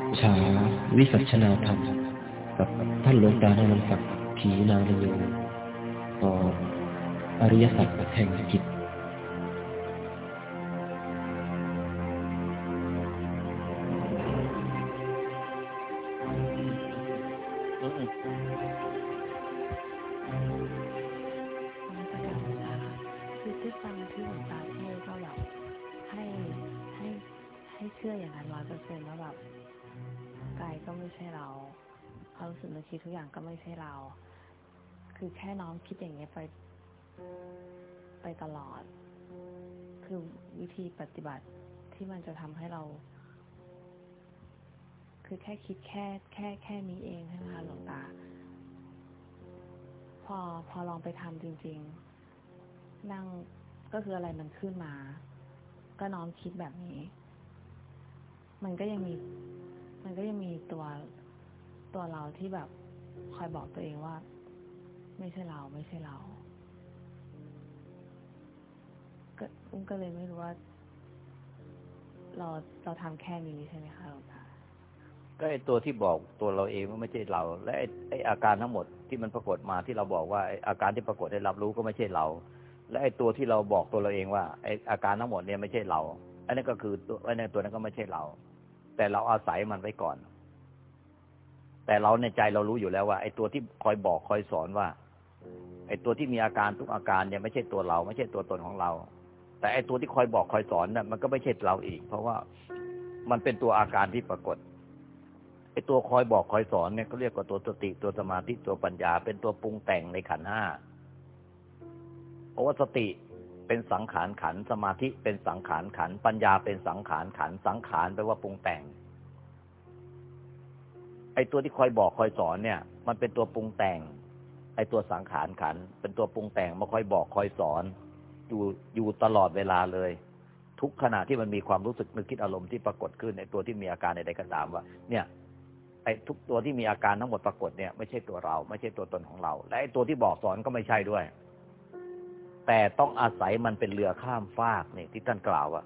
ปุจฉาวิสัชนาธรรมกับท่านหลวงตานนันศักดิ์ขีนางโยต่ออริยสัจแห่งจิต คืออะไรมันขึ้นมา ก็น้อมคิดแบบนี้ มันก็ยังมี มันก็ยังมีตัวตัวเราที่แบบคอยบอกตัวเองว่า ไม่ใช่เราไม่ใช่เรา ก็อุ้มก็เลยไม่รู้ว่า เราเราทำแค่นี้ใช่ไหมคะหลวงตาก็ไอตัวที่บอกตัวเราเองว่าไม่ใช่เรา และไอไออาการทั้งหมดที่มันปรากฏมาที่เราบอกว่าออาการที่ปรากฏได้รับรู้ก็ไม่ใช่เรา และไอตัวที่เราบอกตัวเราเองว่าไออาการทั้งหมดเนี่ยไม่ใช่เรา อันนั้นก็คือตัวไอในตัวนั้นก็ไม่ใช่เรา แต่เราอาศัยมันไว้ก่อน แต่เราในใจเรารู้อยู่แล้วว่าไอตัวที่คอยบอกคอยสอนว่า ไอตัวที่มีอาการทุกอาการเนี่ยไม่ใช่ตัวเรา ไม่ใช่ตัวตนของเรา แต่ไอตัวที่คอยบอกคอยสอนน่ะมันก็ไม่ใช่เราอีก เพราะว่ามันเป็นตัวอาการที่ปรากฏไอตัวคอยบอกคอยสอนเนี่ยเขาเรียกว่าตัวสติตัวสมาธิตัวปัญญา เป็นตัวปรุงแต่งในขันห้า เพราะว่าสติเป็นสังขารขันสมาธิเป็นสังขารขัน ปัญญาเป็นสังขารขัน สังขารแปลว่าปรุงแต่ง ไอตัวที่คอยบอกคอยสอนเนี่ย มันเป็นตัวปรุงแต่ง ไอตัวสังขารขัน เป็นตัวปรุงแต่งมาคอยบอกคอยสอน อยู่อยู่ตลอดเวลาเลย ทุกขณะที่มันมีความรู้สึกนึกคิดอารมณ์ที่ปรากฏขึ้นในตัวที่มีอาการใดๆก็ตามว่า เนี่ยไอ้ทุกตัวที่มีอาการทั้งหมดปรากฏเนี่ยไม่ใช่ตัวเรา ไม่ใช่ตัวตนของเรา และไอ้ตัวที่บอกสอนก็ไม่ใช่ด้วย แต่ต้องอาศัยมันเป็นเรือข้ามฟากนี่ที่ท่านกล่าวอะ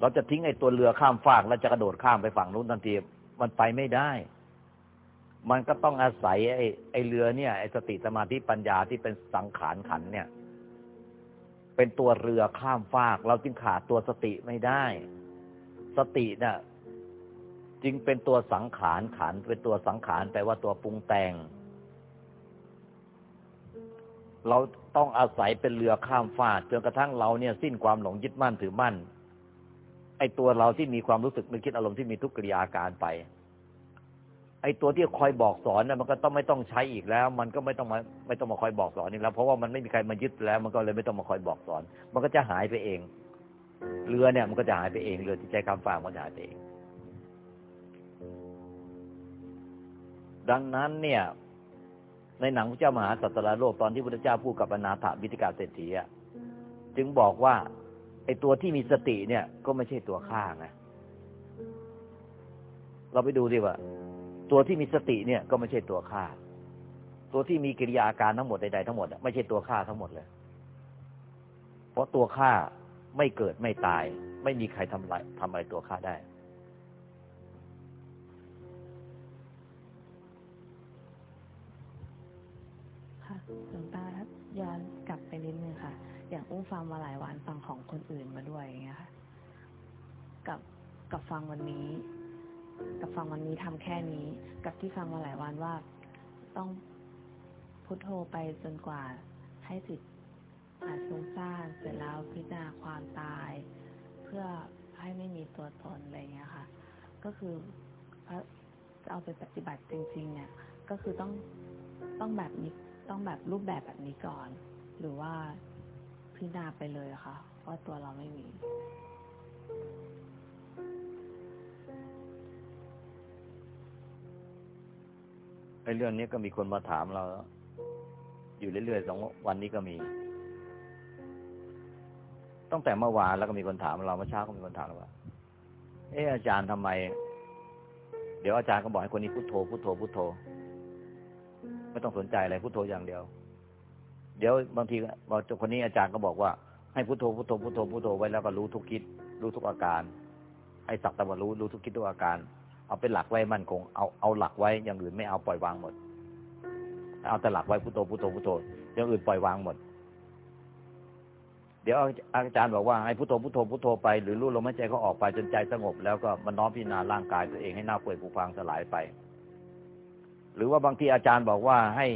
เราจะทิ้งไอ้ตัวเรือข้ามฟากแล้วจะกระโดดข้ามไปฝั่งนู้นทันทีมันไปไม่ได้ มันก็ต้องอาศัยไอ้ไอ้เรือเนี่ยไอ้สติสมาธิปัญญาที่เป็นสังขารขันเนี่ย เป็นตัวเรือข้ามฟาก เราจึงขาดตัวสติไม่ได้ สติเนี่ยจึงเป็นตัวสังขารขันเป็นตัวสังขารแปลว่าตัวปรุงแต่ง เราต้องอาศัยเป็นเรือข้ามฟากจนกระทั่งเราเนี่ย สิ้นความหลงยึดมั่นถือมั่น ไอ้ตัวเราที่มีความรู้สึกนึกคิดอารมณ์ที่มีทุกกิริยาการไป ไอ้ตัวที่คอยบอกสอนเนี่ยมันก็ต้องไม่ต้องใช้อีกแล้ว มันก็ไม่ต้องมาไม่ต้องมาคอยบอกสอนอีกแล้ว เพราะว่ามันไม่มีใครมายึดแล้ว มันก็เลยไม่ต้องมาคอยบอกสอน มันก็จะหายไปเอง เรือเนี่ย มันก็จะหายไปเองเรือที่ใจข้ามฟากมันจะหายไปเองดังนั้นเนี่ย ในหนังพระเจ้ามหาสัตตราโลกตอนที่พระพุทธเจ้าพูดกับอนาถาบิติกาเศรษฐีอะจึงบอกว่าไอ้ตัวที่มีสติเนี่ย ก็ไม่ใช่ตัวข้าไงเราไปดูดิว่า ตัวที่มีสติเนี่ย ก็ไม่ใช่ตัวข้าตัวที่มีกิริยาอาการทั้งหมดใดๆทั้งหมดอะไม่ใช่ตัวข้าทั้งหมดเลย เพราะตัวข้าไม่เกิดไม่ตาย ไม่มีใครทำอะไรทำอะไรตัวข้าได้ นกลับไปนิดนึงค่ะ อย่างอุ้มฟังมาหลายวันฟังของคนอื่นมาด้วยอย่างเงี้ยค่ะกับกับฟังวันนี้ กับฟังวันนี้ทำแค่นี้ กับที่ฟังมาหลายวันว่าต้องพุทโธไปจนกว่าให้จิตหายฟุ้งซ่านเสร็จแล้วพิจารณาความตาย เพื่อให้ไม่มีตัวตนอะไรเงี้ยค่ะ ก็คือพระจะเอาไปปฏิบัติจริง ๆ เนี่ย ก็คือต้องต้องแบบนี้ต้องแบบรูปแบบแบบนี้ก่อน หรือว่าพิจารณาไปเลยอะค่ะว่าตัวเราไม่มี ไอ้เรื่องนี้ก็มีคนมาถามเรา อยู่เรื่อยๆสองวันนี้ก็มี ตั้งแต่เมื่อวานแล้วก็มีคนถามเราเมื่อเช้าก็มีคนถามเราว่า เอออาจารย์ทำไม เดี๋ยวอาจารย์ก็บอกให้คนนี้พุโทโธพุโทโธพุโทโธ ไม่ต้องสนใจอะไรพุโทโธอย่างเดียว เดี๋ยวบางทีบางคนนี้อาจารย์ก็บอกว่า ให้พุทโธพุทโธพุทโธพุทโธไว้แล้วก็รู้ทุกคิด รู้ทุกอาการให้สักแต่ว่ารู้รู้ทุกคิดทุกอาการ เอาเป็นหลักไว้มั่นคงเอาเอาหลักไว้อย่างอื่นไม่เอาปล่อยวางหมด เอาแต่หลักไว้พุทโธพุทโธพุทโธอย่างอื่นปล่อยวางหมด เดี๋ยวอาจารย์บอกว่าให้พุทโธพุทโธพุทโธไปหรือรู้ลมหายใจเขาออกไปจนใจสงบ แล้วก็มันน้อมพิจารณาร่างกายตัวเองให้หน้าเปื่อยผุพังสลายไป หรือว่าบางทีอาจารย์บอกว่าให้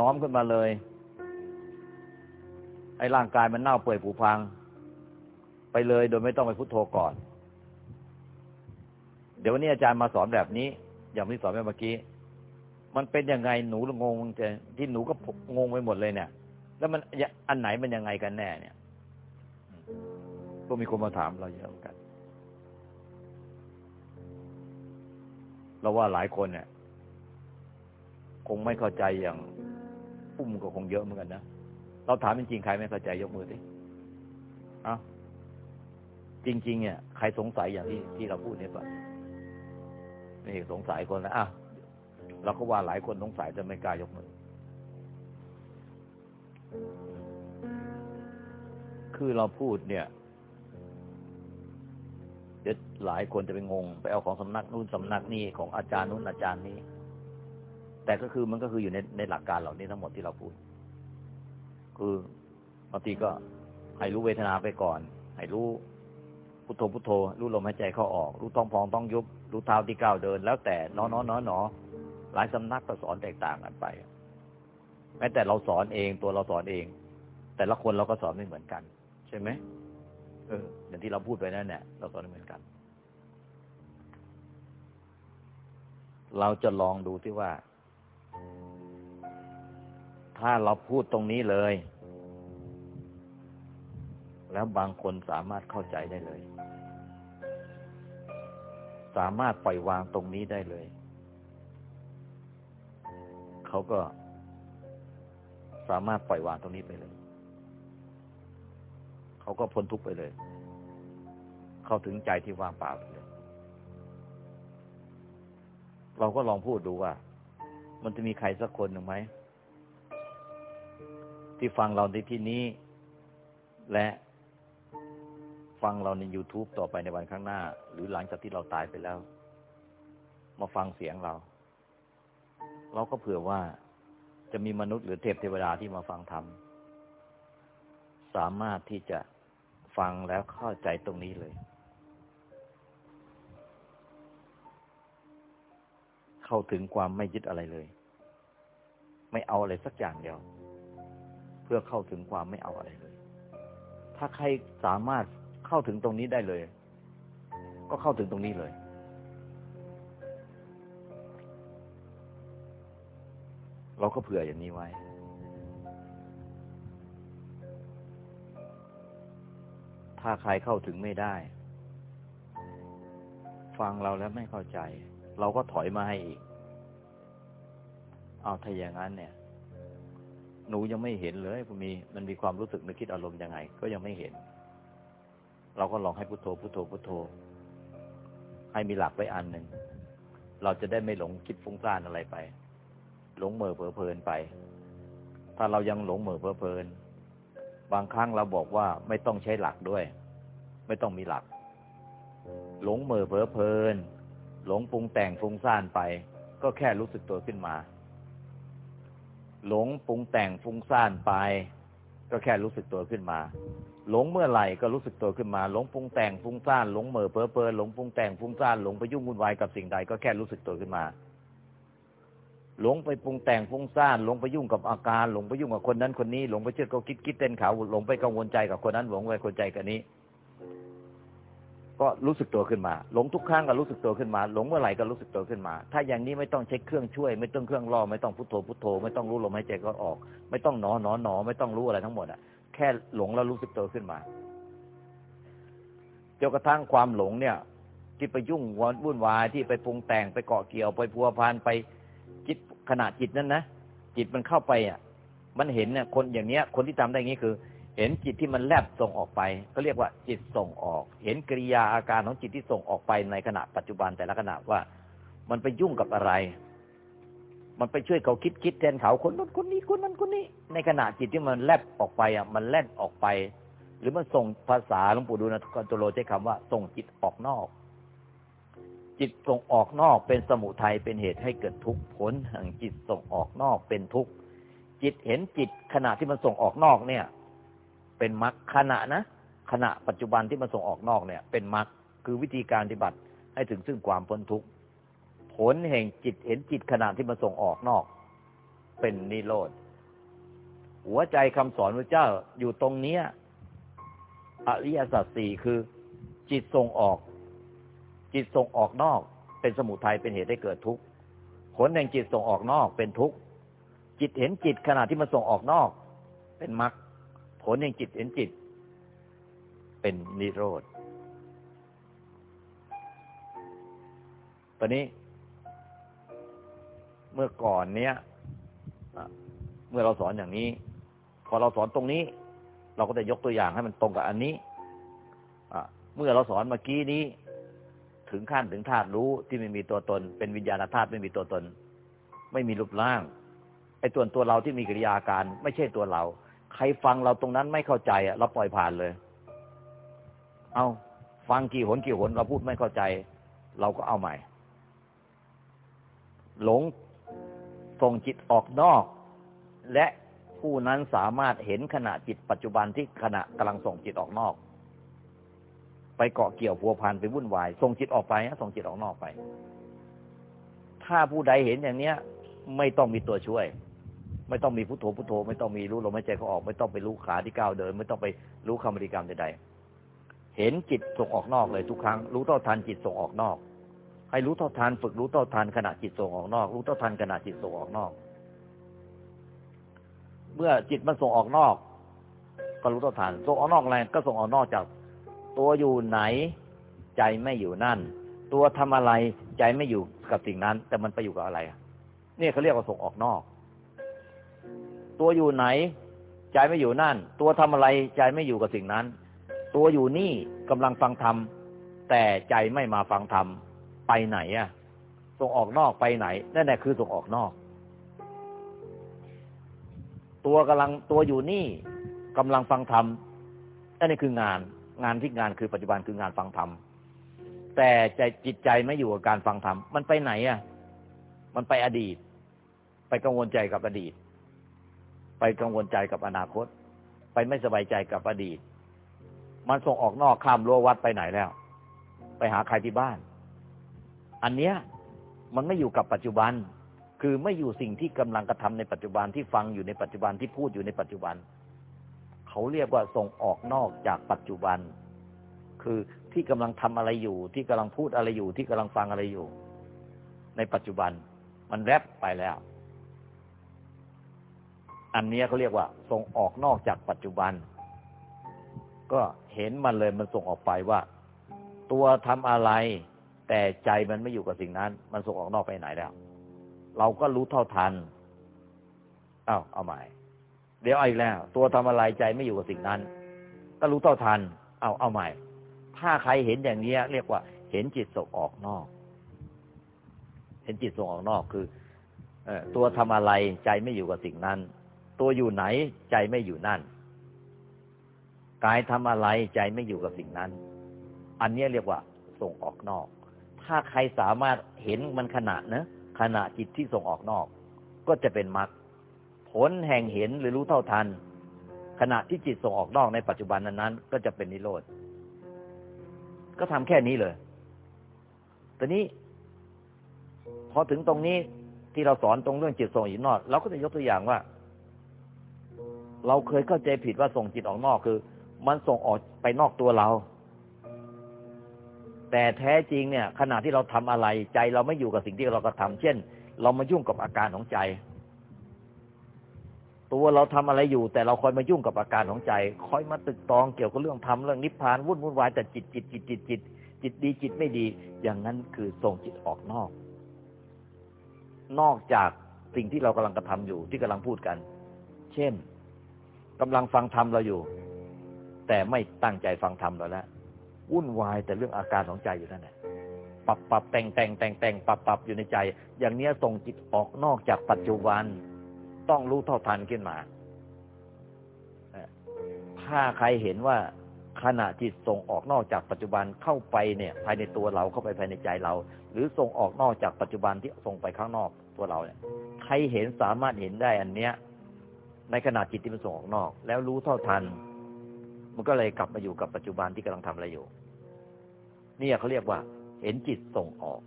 น้อมขึ้นมาเลย ไอ้ร่างกายมันเน่าเปื่อยผุพัง ไปเลยโดยไม่ต้องไปพุโทโธก่อน เดี๋ยววันนี้อาจารย์มาสอนแบบนี้ อย่างที่สอนไปเมื่อกี้ มันเป็นยังไงหนูงงจะที่หนูก็งงไปหมดเลยเนี่ย แล้วมันอันไหนมันยังไงกันแน่ เนี่ย ก็มีคนมาถามเราเยอะเหมือนกัน เราว่าหลายคนเนี่ย คงไม่เข้าใจอย่างปุ่มก็คงเยอะเหมือนกันนะ เราถามจริงๆใครไม่เข้าใจยกมือสิเอาจริง ๆ เนี่ยใครสงสัยอย่างที่ที่เราพูดเนี่ยปะนี่สงสัยคนแล้วอะเราก็ว่าหลายคนสงสัยจะไม่กล้ายกมือ คือเราพูดเนี่ยเดี๋ยวหลายคนจะไปงง ไปเอาของสำนักนู่นสำนักนี่ของอาจารย์นู่นอาจารย์นี้ แต่ก็คือมันก็คืออยู่ในในหลักการเหล่านี้ทั้งหมดที่เราพูด คือบางทีก็ให้รู้เวทนาไปก่อนให้รู้พุทโธพุทโธ รู้ลมหายใจเข้าออก รู้ท้องพองต้องยุบ รู้เท้าที่ก้าวเดิน แล้วแต่น้อนอนอนอหลายสำนักก็สอนแตกต่างกันไปแม้แต่เราสอนเองตัวเราสอนเอง แต่ละคนเราก็สอนไม่เหมือนกัน ใช่ไหมเอออย่างที่เราพูดไปนั่นเนี่ยเราสอนไม่เหมือนกัน เราจะลองดูที่ว่า ถ้าเราพูดตรงนี้เลย แล้วบางคนสามารถเข้าใจได้เลย สามารถปล่อยวางตรงนี้ได้เลย เขาก็สามารถปล่อยวางตรงนี้ไปเลย เขาก็พ้นทุกข์ไปเลย เข้าถึงใจที่ว่างเปล่าไปเลย เราก็ลองพูดดูว่า มันจะมีใครสักคนหนึ่งไหม ที่ฟังเราในที่นี้ และฟังเราใน YouTube ต่อไปในวันข้างหน้า หรือหลังจากที่เราตายไปแล้ว มาฟังเสียงเรา เราก็เผื่อว่าจะมีมนุษย์หรือเทพเทวดาที่มาฟังธรรมสามารถที่จะฟังแล้วเข้าใจตรงนี้เลย เข้าถึงความไม่ยึดอะไรเลย ไม่เอาอะไรสักอย่างเดียว เพื่อเข้าถึงความไม่เอาอะไรเลย ถ้าใครสามารถเข้าถึงตรงนี้ได้เลย ก็เข้าถึงตรงนี้เลย เราก็เผื่ออย่างนี้ไว้ ถ้าใครเข้าถึงไม่ได้ ฟังเราแล้วไม่เข้าใจ เราก็ถอยมาให้อีก เอาถ้าอย่างนั้นเนี่ย หนูยังไม่เห็นเลยมันมีมันมีความรู้สึกนึกคิดอารมณ์ยังไง ก็ยังไม่เห็น เราก็ลองให้พุโทโธพุโทโธพุโทโธ ให้มีหลักไว้อันหนึ่งเราจะได้ไม่หลงคิดฟุ้งซ่านอะไรไป หลงเหม่อเผลอเพลินไป ถ้าเรายังหลงเหม่อเผลอเพลิน บางครั้งเราบอกว่าไม่ต้องใช้หลักด้วย ไม่ต้องมีหลัก หลงเหม่อเผลอเพลิน หลงปรุงแต่งฟุ้งซ่านไป ก็แค่รู้สึกตัวขึ้นมา หลงปรุงแต่งฟุ้งซ่านไป ก็แค่รู้สึกตัวขึ้นมา หลงเมื่อไหร่ก็รู้สึกตัวขึ้นมา หลงปรุงแต่งฟุ้งซ่านหลงเหม่อเพ้อเพลินหลงปรุงแต่งฟุ้งซ่านหลงไปยุ่งวุ่นวายกับสิ่งใดก็แค่รู้สึกตัวขึ้นมา หลงไปปรุงแต่งฟุ้งซ่านหลงไปยุ่งกับอาการ หลงไปยุ่งกับคนนั้นคนนี้ หลงไปเชื่อเขาคิดคิดเต้นเขาหลงไปกังวลใจกับคนนั้นหลงไปคนใจกับนี้ ก็รู้สึกตัวขึ้นมา หลงทุกครั้งก็รู้สึกตัวขึ้นมา หลงเมื่อไหร่ก็รู้สึกตัวขึ้นมา ถ้าอย่างนี้ไม่ต้องเช็คเครื่องช่วย ไม่ต้องเครื่องล่อไม่ต้องพุทโธพุทโธ ไม่ต้องรู้ลมหายใจก็ออก ไม่ต้องหนอหนอหนอไม่ต้องรู้อะไรทั้งหมดอะแค่หลงแล้วรู้สึกตัวขึ้นมาจนกระทั่งความหลงเนี่ย ที่ไปยุ่งวนวุ่นวายที่ไปปรุงแต่งไปเกาะเกี่ยวไปพัวพันไปจิตขณะจิตนั้นนะจิตมันเข้าไปอะ มันเห็นเนี่ยคนอย่างเนี้ย คนที่ทำได้ย่างนี้คือ เห็นจิตที่มันแลบส่งออกไป ก็เรียกว่าจิตส่งออก เห็นกิริยาอาการของจิตที่ส่งออกไปในขณะปัจจุบันแต่ละขณะว่า มันไปยุ่งกับอะไร มันไปช่วยเขาคิดคิดแทนเขาคนนั้นคนนี้คนนั้นคนนี้ ในขณะจิตที่มันแลบออกไปอะมันแล่นออกไป หรือมันส่งภาษาหลวงปู่ดูลนะตุโลใช้คำว่า ส่งจิตออกนอก จิตส่งออกนอกเป็นสมุทัยเป็นเหตุให้เกิดทุกข์ผลแห่งจิตส่งออกนอกเป็นทุกข์จิตเห็นจิตขณะที่มันส่งออกนอกเนี่ย เป็นมรรคขณะนะ ขณะปัจจุบันที่มันส่งออกนอกเนี่ย เป็นมรรคคือวิธีการปฏิบัติให้ถึงซึ่งความพ้นทุกข์ผลแห่งจิตเห็นจิตขณะที่มันส่งออกนอก เป็นนิโรธหัวใจคำสอนพระเจ้าอยู่ตรงเนี้ยอริยสัจสี่คือ จิตส่งออก จิตส่งออกนอก เป็นสมุทัยเป็นเหตุให้เกิดทุกข์ผลแห่งจิตส่งออกนอกเป็นทุกข์จิตเห็นจิตขณะที่มันส่งออกนอก เป็นมรรค ผลแห่งจิตเห็นจิต เป็นนิโรธตอนนี้ เมื่อก่อนเนี้ยเมื่อเราสอนอย่างนี้ พอเราสอนตรงนี้ เราก็จะยกตัวอย่างให้มันตรงกับอันนี้เมื่อเราสอนเมื่อกี้นี้ ถึงขั้นถึงธาตุรู้ที่ไม่มีตัวตน เป็นวิญญาณธาตุไม่มีตัวตน ไม่มีรูปร่างไอ้ตัวตัวเราที่มีกิริยาการ ไม่ใช่ตัวเรา ใครฟังเราตรงนั้นไม่เข้าใจอะเราปล่อยผ่านเลย เอาฟังกี่หนกี่หนเราพูดไม่เข้าใจ เราก็เอาใหม่ หลงส่งจิตออกนอก และผู้นั้นสามารถเห็นขณะจิตปัจจุบันที่ขณะกำลังส่งจิตออกนอก ไปเกาะเกี่ยวพัวพันไปวุ่นวายส่งจิตออกไปส่งจิตออกนอกไป ถ้าผู้ใดเห็นอย่างเนี้ย ไม่ต้องมีตัวช่วย ไม่ต้องมีพุทโธพุทโธ ไม่ต้องมีรู้ลมหายใจเขาออก ไม่ต้องไปรู้ขาที่ก้าวเดิน ไม่ต้องไปรู้คำบริกรรมใดๆเห็นจิตส่งออกนอกเลยทุกครั้ง รู้เท่าทันจิตส่งออกนอก ให้รู้เท่าทันฝึกรู้เท่าทันขณะจิตส่งออกนอก รู้เท่าทันขณะจิตส่งออกนอก เมื่อจิตมันส่งออกนอก ก็รู้เท่าทันส่งออกนอกอะไรก็ส่งออกนอกจาก ตัวอยู่ไหนใจไม่อยู่นั่น ตัวทำอะไรใจไม่อยู่กับสิ่งนั้น แต่มันไปอยู่กับอะไรนี่เขาเรียกว่าส่งออกนอก ตัวอยู่ไหน ใจไม่อยู่นั่น ตัวทำอะไรใจไม่อยู่กับสิ่งนั้น ตัวอยู่นี่กำลังฟังธรรมแต่ใจไม่มาฟังธรรมไปไหนอะส่งออกนอกไปไหนนั่นแหละคือส่งออกนอก ตัวกำลังตัวอยู่นี่กำลังฟังธรรมนั่นนี่คืองาน งานที่งานคือปัจจุบันคืองานฟังธรรมแต่ใจจิตใจไม่อยู่กับการฟังธรรมมันไปไหนอะ มันไปอดีต ไปกังวลใจกับอดีต ไปกังวลใจกับอนาคต ไปไม่สบายใจกับอดีต มันส่งออกนอกข้ามรั้ววัดไปไหนแล้ว ไปหาใครที่บ้าน อันเนี้ยมันไม่อยู่กับปัจจุบัน คือไม่อยู่สิ่งที่กำลังกระทำในปัจจุบันที่ฟังอยู่ในปัจจุบันที่พูดอยู่ในปัจจุบัน เขาเรียกว่าส่งออกนอกจากปัจจุบัน คือที่กำลังทำอะไรอยู่ ที่กำลังพูดอะไรอยู่ ที่กำลังฟังอะไรอยู่ ในปัจจุบัน มันแรบไปแล้ว อันนี้เขาเรียกว่าส่งออกนอกจากปัจจุบัน ก็เห็นมันเลยมันส่งออกไปว่า ตัวทำอะไร แต่ใจมันไม่อยู่กับสิ่งนั้น มันส่งออกนอกไปไหนแล้ว เราก็รู้เท่าทันเอา้าเอาใหม่เดี๋ยวอีกแล้ว ตัวทำอะไรใจไม่อยู่กับสิ่งนั้น ก็รู้เท่าทัน เอาเอาใหม่ ถ้าใครเห็นอย่างนี้เรียกว่า เห็นจิตส่งออกนอก เห็นจิตส่งออกนอกคือเอตัวทำอะไรใจไม่อยู่กับสิ่งนั้น ตัวอยู่ไหนใจไม่อยู่นั่น กายทำอะไรใจไม่อยู่กับสิ่งนั้น อันนี้เรียกว่า ส่งออกนอก ถ้าใครสามารถเห็นมันขณะนะขณะจิตที่ส่งออกนอก ก็จะเป็นมรรคผลแห่งเห็นหรือรู้เท่าทัน ขณะที่จิตส่งออกนอกในปัจจุบันนั้นๆก็จะเป็นนิโรธก็ทำแค่นี้เลยตอนนี้ พอถึงตรงนี้ที่เราสอนตรงเรื่องจิตส่งออกนอกเราก็จะยกตัวอย่างว่า เราเคยเข้าใจผิดว่าส่งจิตออกนอกคือ มันส่งออกไปนอกตัวเรา แต่แท้จริงเนี่ย ขณะที่เราทำอะไร ใจเราไม่อยู่กับสิ่งที่เรากระทาเช่น เรามายุ่งกับอาการของใจ ตัวเราทำอะไรอยู่ แต่เราคอยมายุ่งกับอาการของใจ คอยมาตึกตองเกี่ยวกับเรื่องทำเรื่องนิพพานวุ่นวุ่นวายแต่จิตจิตจิตจิตจิตจิตดีจิตไม่ดี อย่างนั้นคือส่งจิตออกนอก นอกจากสิ่งที่เรากำลังกระทำอยู่ที่กำลังพูดกัน เช่น กำลังฟังธรรมเราอยู่ แต่ไม่ตั้งใจฟังธรรมเราแล้ววุ่นวายแต่เรื่องอาการของใจอยู่นั่นแหละปรับปรับแต่งแต่งแต่งแต่งปรับปรับอยู่ในใจ อย่างเนี้ยส่งจิตออกนอกจากปัจจุบัน ต้องรู้เท่าทันขึ้นมาถ้าใครเห็นว่าขณะจิตส่งออกนอกจากปัจจุบันเข้าไปเนี่ย ภายในตัวเราเข้าไปภายในใจเรา หรือส่งออกนอกจากปัจจุบันที่ส่งไปข้างนอกตัวเราเนี่ย ใครเห็นสามารถเห็นได้อันเนี้ย ในขณะจิตที่มันส่งออกนอก แล้วรู้เท่าทัน มันก็เลยกลับมาอยู่กับปัจจุบันที่กำลังทำอะไรอยู่นี่เขาเรียกว่า เห็นจิตส่งออก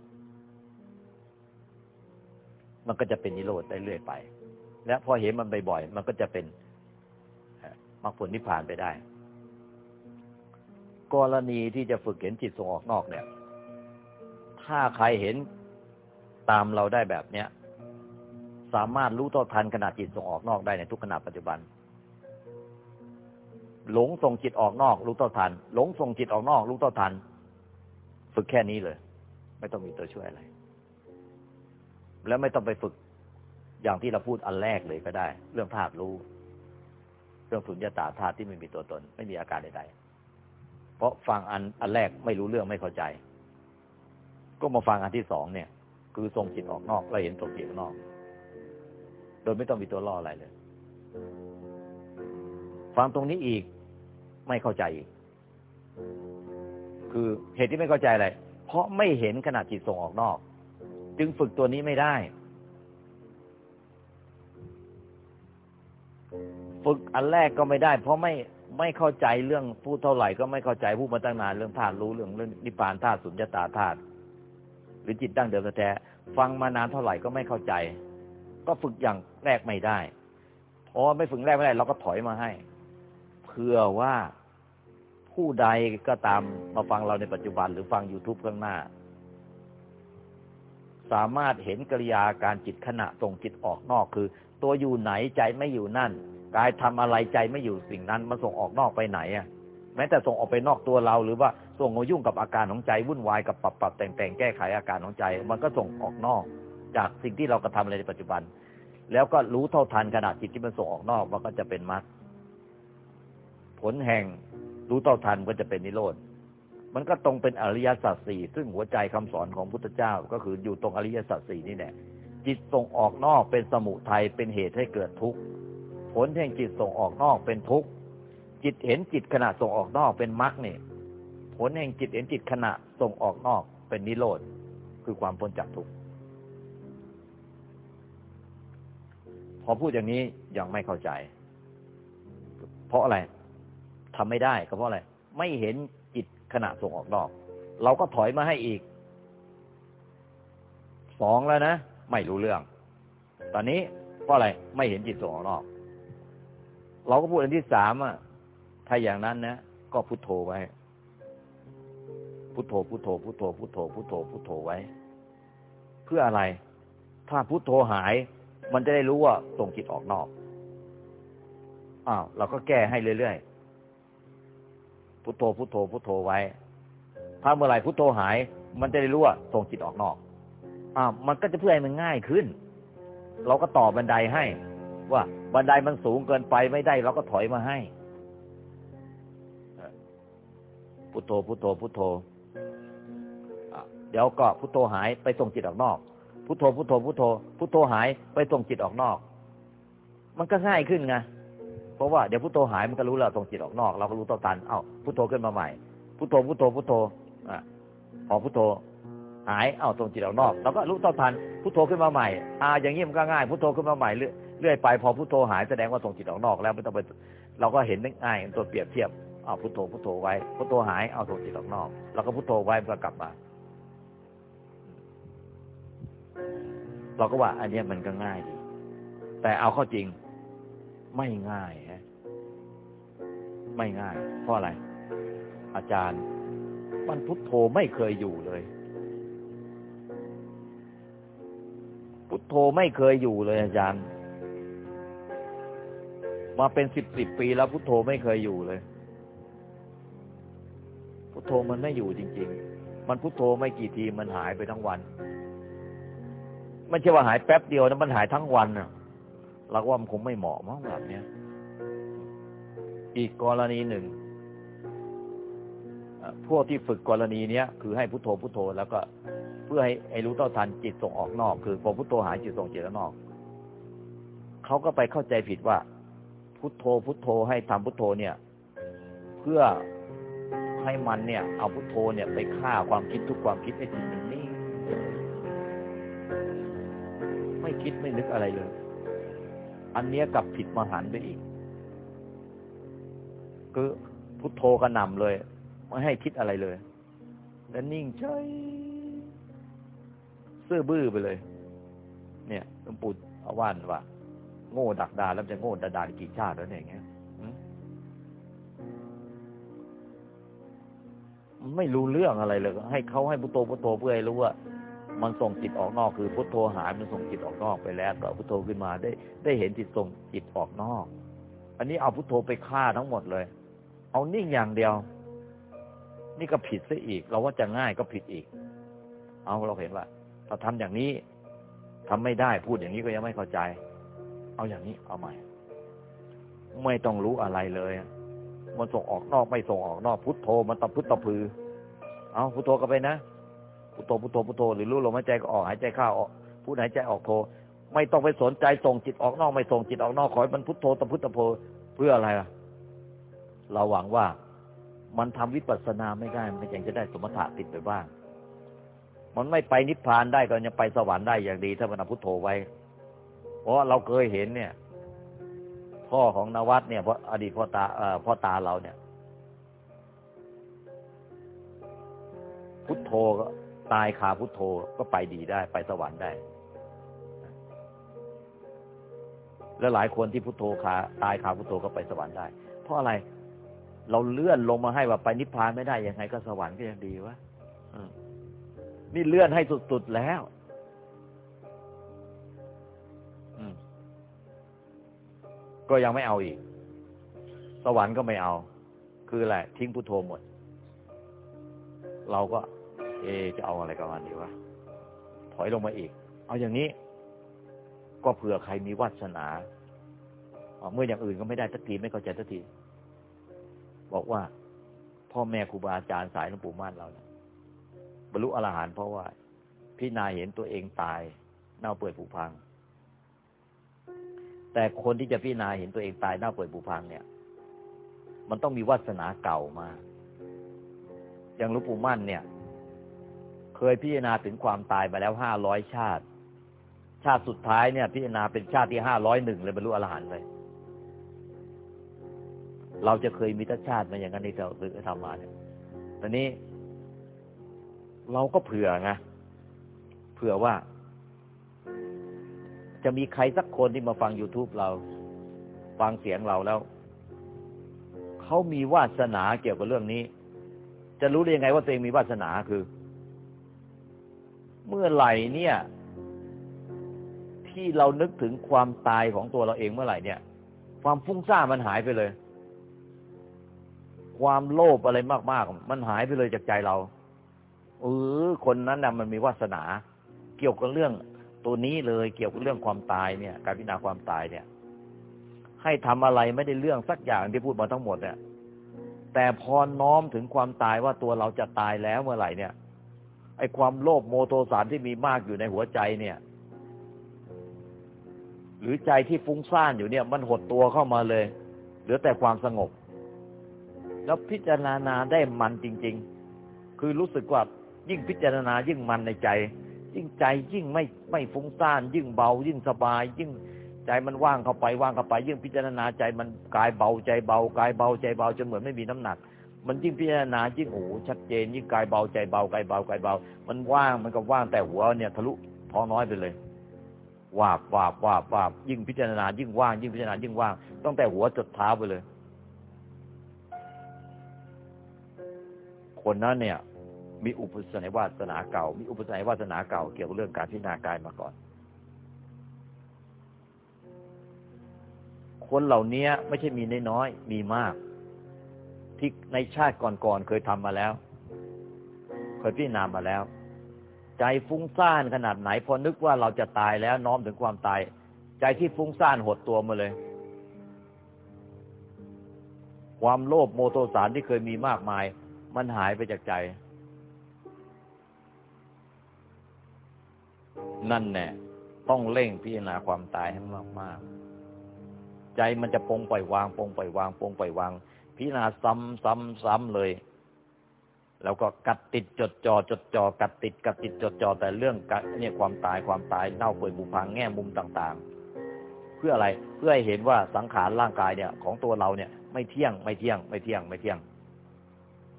มันก็จะเป็นนิโรธได้เรื่อยไป และพอเห็นมันบ่อยๆมันก็จะเป็นมรรคผลนิพพานไปได้ กรณีที่จะฝึกเห็นจิตส่งออกนอกเนี่ย ถ้าใครเห็นตามเราได้แบบเนี้ย สามารถรู้ต่อทันขณะจิตส่งออกนอกได้ในทุกขณะปัจจุบัน หลงส่งจิตออกนอก รู้ต่อทัน หลงส่งจิตออกนอก รู้ต่อทัน ฝึกแค่นี้เลย ไม่ต้องมีตัวช่วยอะไร แล้วไม่ต้องไปฝึกอย่างที่เราพูดอันแรกเลยก็ได้ เรื่องธาตุรู้ เรื่องสุญญตาธาตุที่ไม่มีตัวตน ไม่มีอาการใดๆเพราะฟังอันอันแรกไม่รู้เรื่องไม่เข้าใจ ก็มาฟังอันที่สองเนี่ย คือส่งจิตออกนอกเราเห็นส่งจิตออกนอก โดยไม่ต้องมีตัวล่ออะไรเลย ฟังตรงนี้อีกไม่เข้าใจอีกคือเหตุที่ไม่เข้าใจอะไร เพราะไม่เห็นขณะจิตส่งออกนอก จึงฝึกตัวนี้ไม่ได้ ฝึกอันแรกก็ไม่ได้ เพราะไม่ไม่เข้าใจเรื่องพูดเท่าไหร่ก็ไม่เข้าใจพูดมาตั้งนานเรื่องธาตุรู้เรื่องเรื่องนิพพานธาตุสุญญตาธาตุหรือจิตดั้งเดิมแท้ฟังมานานเท่าไหร่ก็ไม่เข้าใจ ก็ฝึกอย่างแรกไม่ได้เพราะไม่ฝึกแรกไม่ได้ เราก็ถอยมาให้ เพื่อว่าผู้ใดก็ตามมาฟังเราในปัจจุบันหรือฟัง YouTube ข้างหน้า สามารถเห็นกิริยาการจิตขณะส่งจิตออกนอกคือ ตัวอยู่ไหนใจไม่อยู่นั่นกายทำอะไรใจไม่อยู่สิ่งนั้นมันส่งออกนอกไปไหนอะแม้แต่ส่งออกไปนอกตัวเรา หรือว่าส่งมายุ่งกับอาการของใจวุ่นวายกับปรับปรับแต่งแต่งแก้ไขอาการของใจ มันก็ส่งออกนอก จากสิ่งที่เรากระทำอะไรในปัจจุบัน แล้วก็รู้เท่าทันขณะจิตที่มันส่งออกนอกมันก็จะเป็นมรรคผลแห่งรู้เท่าทันก็จะเป็นนิโรธมันก็ตรงเป็นอริยสัจสี่ซึ่งหัวใจคำสอนของพุทธเจ้าก็คืออยู่ตรงอริยสัจสี่นี่แหละจิตส่งออกนอกเป็นสมุทัยเป็นเหตุให้เกิดทุกข์ผลแห่งจิตส่งออกนอกเป็นทุกข์จิตเห็นจิตขณะส่งออกนอกเป็นมรรคเนี่ยผลแห่งจิตเห็นจิตขณะส่งออกนอกเป็นนิโรธคือความพ้นจากทุกข์ อพูดอย่างนี้ยังไม่เข้าใจ เพราะอะไรทำไม่ได้ก็เพราะอะไร ไม่เห็นจิตขณะส่งออกนอก เราก็ถอยมาให้อีกสองแล้วนะไม่รู้เรื่อง ตอนนี้เพราะอะไรไม่เห็นจิตส่งออกนอก เราก็พูดอันที่สามอะถ้าอย่างนั้นนะก็พุโทโธไว้พุโทโธพุโทโธพุโทโธพุโทโธพุโทโธพุโทโธไว้ เพื่ออะไร ถ้าพุโทโธหาย มันจะได้รู้ว่าส่งจิตออกนอกอ้าวเราก็แก้ให้เรื่อยๆพุโทโธพุโทโธพุโทโธไว้ ถ้าเมื่อไหร่พุโทโธหาย มันจะได้รู้ว่าส่งจิตออกนอกอ้าวมันก็จะเพื่อให้มันง่ายขึ้น เราก็ต่อบันไดให้ ว่าบันไดมันสูงเกินไปไม่ได้ เราก็ถอยมาให้พุโทโธพุโทโธพุโทโธเดี๋ยวก็พุโทโธหายไปส่งจิตออกนอก พุทโธพุทโธพุทโธพุทโธหายไปส่งจิตออกนอก มันก็ง่ายขึ้นไงเพราะว่าเดี๋ยวพุทโธหายมันก็รู้แล้วส่งจิตออกนอก เราก็รู้ต่อตันเอ้าพุทโธขึ้นมาใหม่พุทโธพุทโธพุทโธอะพอพุทโธหายเอ้าส่งจิตออกนอกเราก็รู้ต่อทันพุทโธขึ้นมาใหม่อ่าอย่างนี้มันก็ง่ายพุทโธขึ้นมาใหม่เรื่อยไปพอพุทโธหายแสดงว่าส่งจิตออกนอก แล้วไม่ต้องไปเราก็เห็นง่ายตัวเปรียบเทียบเอาพุทโธพุทโธไว้พุทโธหายเอาส่งจิตออกนอกเราก็พุทโธไว้มันก็กลับมา เราก็ว่าอันนี้มันก็ง่ายดี แต่เอาเข้าจริง ไม่ง่ายฮะไม่ง่าย เพราะอะไร อาจารย์มันพุทโธไม่เคยอยู่เลย พุทโธไม่เคยอยู่เลย อาจารย์ มาเป็นสิบสิบปีแล้วพุทโธไม่เคยอยู่เลย พุทโธมันไม่อยู่จริง ๆ มันพุทโธไม่กี่ทีมันหายไปทั้งวัน ไม่ใช่ว่าหายแป๊บเดียวนะมันหายทั้งวันอะเราว่ามันคงไม่เหมาะมั้งแบบเนี้ย อีกกรณีหนึ่งพวกที่ฝึกกรณีเนี้ยคือให้พุทโธพุทโธแล้วก็เพื่อให้ไอ้รู้เท่าทันจิตส่งออกนอก คือพอพุทโธหายจิตส่งจิตนอกเขาก็ไปเข้าใจผิดว่า พุทโธพุทโธให้ทำพุทโธเนี่ย เพื่อให้มันเนี่ย เอาพุทโธเนี่ยไปฆ่าความคิดทุกความคิดให้จิตมันนิ่ง คิดไม่นึกอะไรเลย อันเนี้ยกลับผิดมหันไปอีก คือพุทโธกระหน่ำเลย ไม่ให้คิดอะไรเลย แล้วนิ่งเฉยซื่อบื้อไปเลย เนี่ยหลวงปู่อาว่านว่า โง่ดักดาแล้วจะโง่ดาดากี่ชาติแล้วเนี่ยอย่างเงี้ยไม่รู้เรื่องอะไรเลย ให้เขาให้พุทโธพุทโธเพื่อให้รู้ว่า มันส่งจิตออกนอกคือพุทโธหายมันส่งจิตออกนอกไปแล้วก็พุทโธขึ้นมาได้ ได้เห็นจิตส่งจิตออกนอก อันนี้เอาพุทโธไปฆ่าทั้งหมดเลย เอานิ่งอย่างเดียว นี่ก็ผิดซะอีก เราว่าจะง่ายก็ผิดอีก เอาเราเห็นว่าถ้าทำอย่างนี้ทำไม่ได้พูดอย่างนี้ก็ยังไม่เข้าใจ เอาอย่างนี้เอาใหม่ ไม่ต้องรู้อะไรเลยมันส่งออกนอกไม่ส่งออกนอก พุทโธมันตะพุทตะพือ เอาพุทโธก็ไปนะ พุทโธพุทโธพุทโธหรือรู้ลมหายใจก็ออกหายใจเข้าออกพูดหายใจออกโธไม่ต้องไปสนใจส่งจิตออกนอกไม่ส่งจิตออกนอกขอให้มันพุทโธตะพุทตะโพเพื่ออะไรล่ะ เราหวังว่ามันทำวิปัสสนาไม่ได้ มันยังจะได้สมถะติดไปบ้าง มันไม่ไปนิพพานได้ก็ยังไปสวรรค์ได้อย่างดี ถ้ามันพุทโธไว้ เพราะเราเคยเห็นเนี่ย พ่อของนวัดเนี่ยเพราะอดีตพ่อตาเอ่อพ่อตาเราเนี่ย พุทโธก็ ตายคาพุทโธก็ไปดีได้ ไปสวรรค์ได้ แล้วหลายคนที่พุทโธคาตายคาพุทโธก็ไปสวรรค์ได้ เพราะอะไร เราเลื่อนลงมาให้ว่าไปนิพพานไม่ได้ยังไงก็สวรรค์ก็ยังดีวะนี่เลื่อนให้สุดๆแล้วก็ยังไม่เอาอีก สวรรค์ก็ไม่เอา คืออะไรทิ้งพุทโธหมด เราก็ เอจะเอาอะไรกับมันดีวะถอยลงมาอีก เอาอย่างนี้ ก็เผื่อใครมีวาสนาเมื่ออย่างอื่นก็ไม่ได้สักทีไม่เข้าใจสักทีบอกว่า พ่อแม่ครูบาอาจารย์สายหลวงปู่ม่านเราเนี่ยบรรลุอรหันต์เพราะว่า พี่นายเห็นตัวเองตาย เน่าเปื่อยผุพัง แต่คนที่จะพี่นาเห็นตัวเองตายเน่าเปื่อยผุพังเนี่ย มันต้องมีวาสนาเก่ามา อย่างหลวงปู่มั่นเนี่ย เคยพิจารณาถึงความตายมาแล้วห้าร้อยชาติ ชาติสุดท้ายเนี่ย พิจารณาเป็นชาติที่ห้าร้อยหนึ่งเลยบรรลุอรหันต์เลย เราจะเคยมีทัชาติมาอย่างนั้นที่เราตึกทำมาเนี่ยตอนนี้ เราก็เผื่อไงเผื่อว่า จะมีใครสักคนที่มาฟัง youtube เรา ฟังเสียงเราแล้ว เขามีวาสนาเกี่ยวกับเรื่องนี้ จะรู้ได้ยังไงว่าตัวเองมีวาสนาคือ เมื่อไหร่เนี่ย ที่เรานึกถึงความตายของตัวเราเองเมื่อไหร่เนี่ย ความฟุ้งซ่านมันหายไปเลย ความโลภอะไรมากๆ มันหายไปเลยจากใจเราเออคนนั้นน่ะมันมีวาสนา เกี่ยวกับเรื่องตัวนี้เลยเกี่ยวกับเรื่องความตายเนี่ย การพิจารณาความตายเนี่ย ให้ทำอะไรไม่ได้เรื่องสักอย่างที่พูดมาทั้งหมดเนี่ยแต่พอน้อมถึงความตายว่าตัวเราจะตายแล้วเมื่อไหร่เนี่ย ไอ้ความโลภโมโทสารที่มีมากอยู่ในหัวใจเนี่ย หรือใจที่ฟุ้งซ่านอยู่เนี่ย มันหดตัวเข้ามาเลย เหลือแต่ความสงบ แล้วพิจารณาได้มันจริง ๆ คือรู้สึกว่ายิ่งพิจารณายิ่งมันในใจ ยิ่งใจยิ่งไม่ไม่ฟุ้งซ่าน ยิ่งเบา ยิ่งสบาย ยิ่งใจมันว่างเข้าไปว่างเข้าไป ยิ่งพิจารณาใจมันกายเบาใจเบากายเบาใจเบาจนเหมือนไม่มีน้ำหนัก มันยิ่งพิจารณายิ่งโอ้ชัดเจนยิ่งกายเบาใจเบากายเบากายเบา มันว่างมันก็ว่างแต่หัวเนี่ยทะลุท้องน้อยไปเลยวาบวาบวาบวาบยิ่งพิจารณายิ่งว่างยิ่งพิจารณายิ่งว่างตั้งแต่หัวจดเท้าไปเลย คนนั้นเนี่ย มีอุปสนายวาสนาเก่า มีอุปสนายวาสนาเก่า เกี่ยวกับเรื่องการพิจารณากายมาก่อน คนเหล่านี้ไม่ใช่มีน้อยๆมีมาก ที่ในชาติก่อนๆเคยทำมาแล้ว เคยพิจารณามาแล้ว ใจฟุ้งซ่านขนาดไหนพอนึกว่าเราจะตายแล้วน้อมถึงความตาย ใจที่ฟุ้งซ่านหดตัวมาเลย ความโลภโมโทสารที่เคยมีมากมาย มันหายไปจากใจ นั่นแน่ต้องเร่งพิจารณาความตายให้มากๆใจมันจะปงปล่อยวางปงปล่อยวางปงปล่อยวาง พิจารณาซ้ำซ้ำซ้ำเลย แล้วก็กัดติดจดจ่อจดจ่อกัดติดกัดติดจดจ่อแต่เรื่องเนี่ยความตายความตายเน่าเปื่อยบุพังแง่มุมต่าง ๆ เพื่ออะไรเพื่อให้เห็นว่าสังขารร่างกายเนี่ย ของตัวเราเนี่ย ไม่เที่ยงไม่เที่ยง ไม่เที่ยง ไม่เที่ยง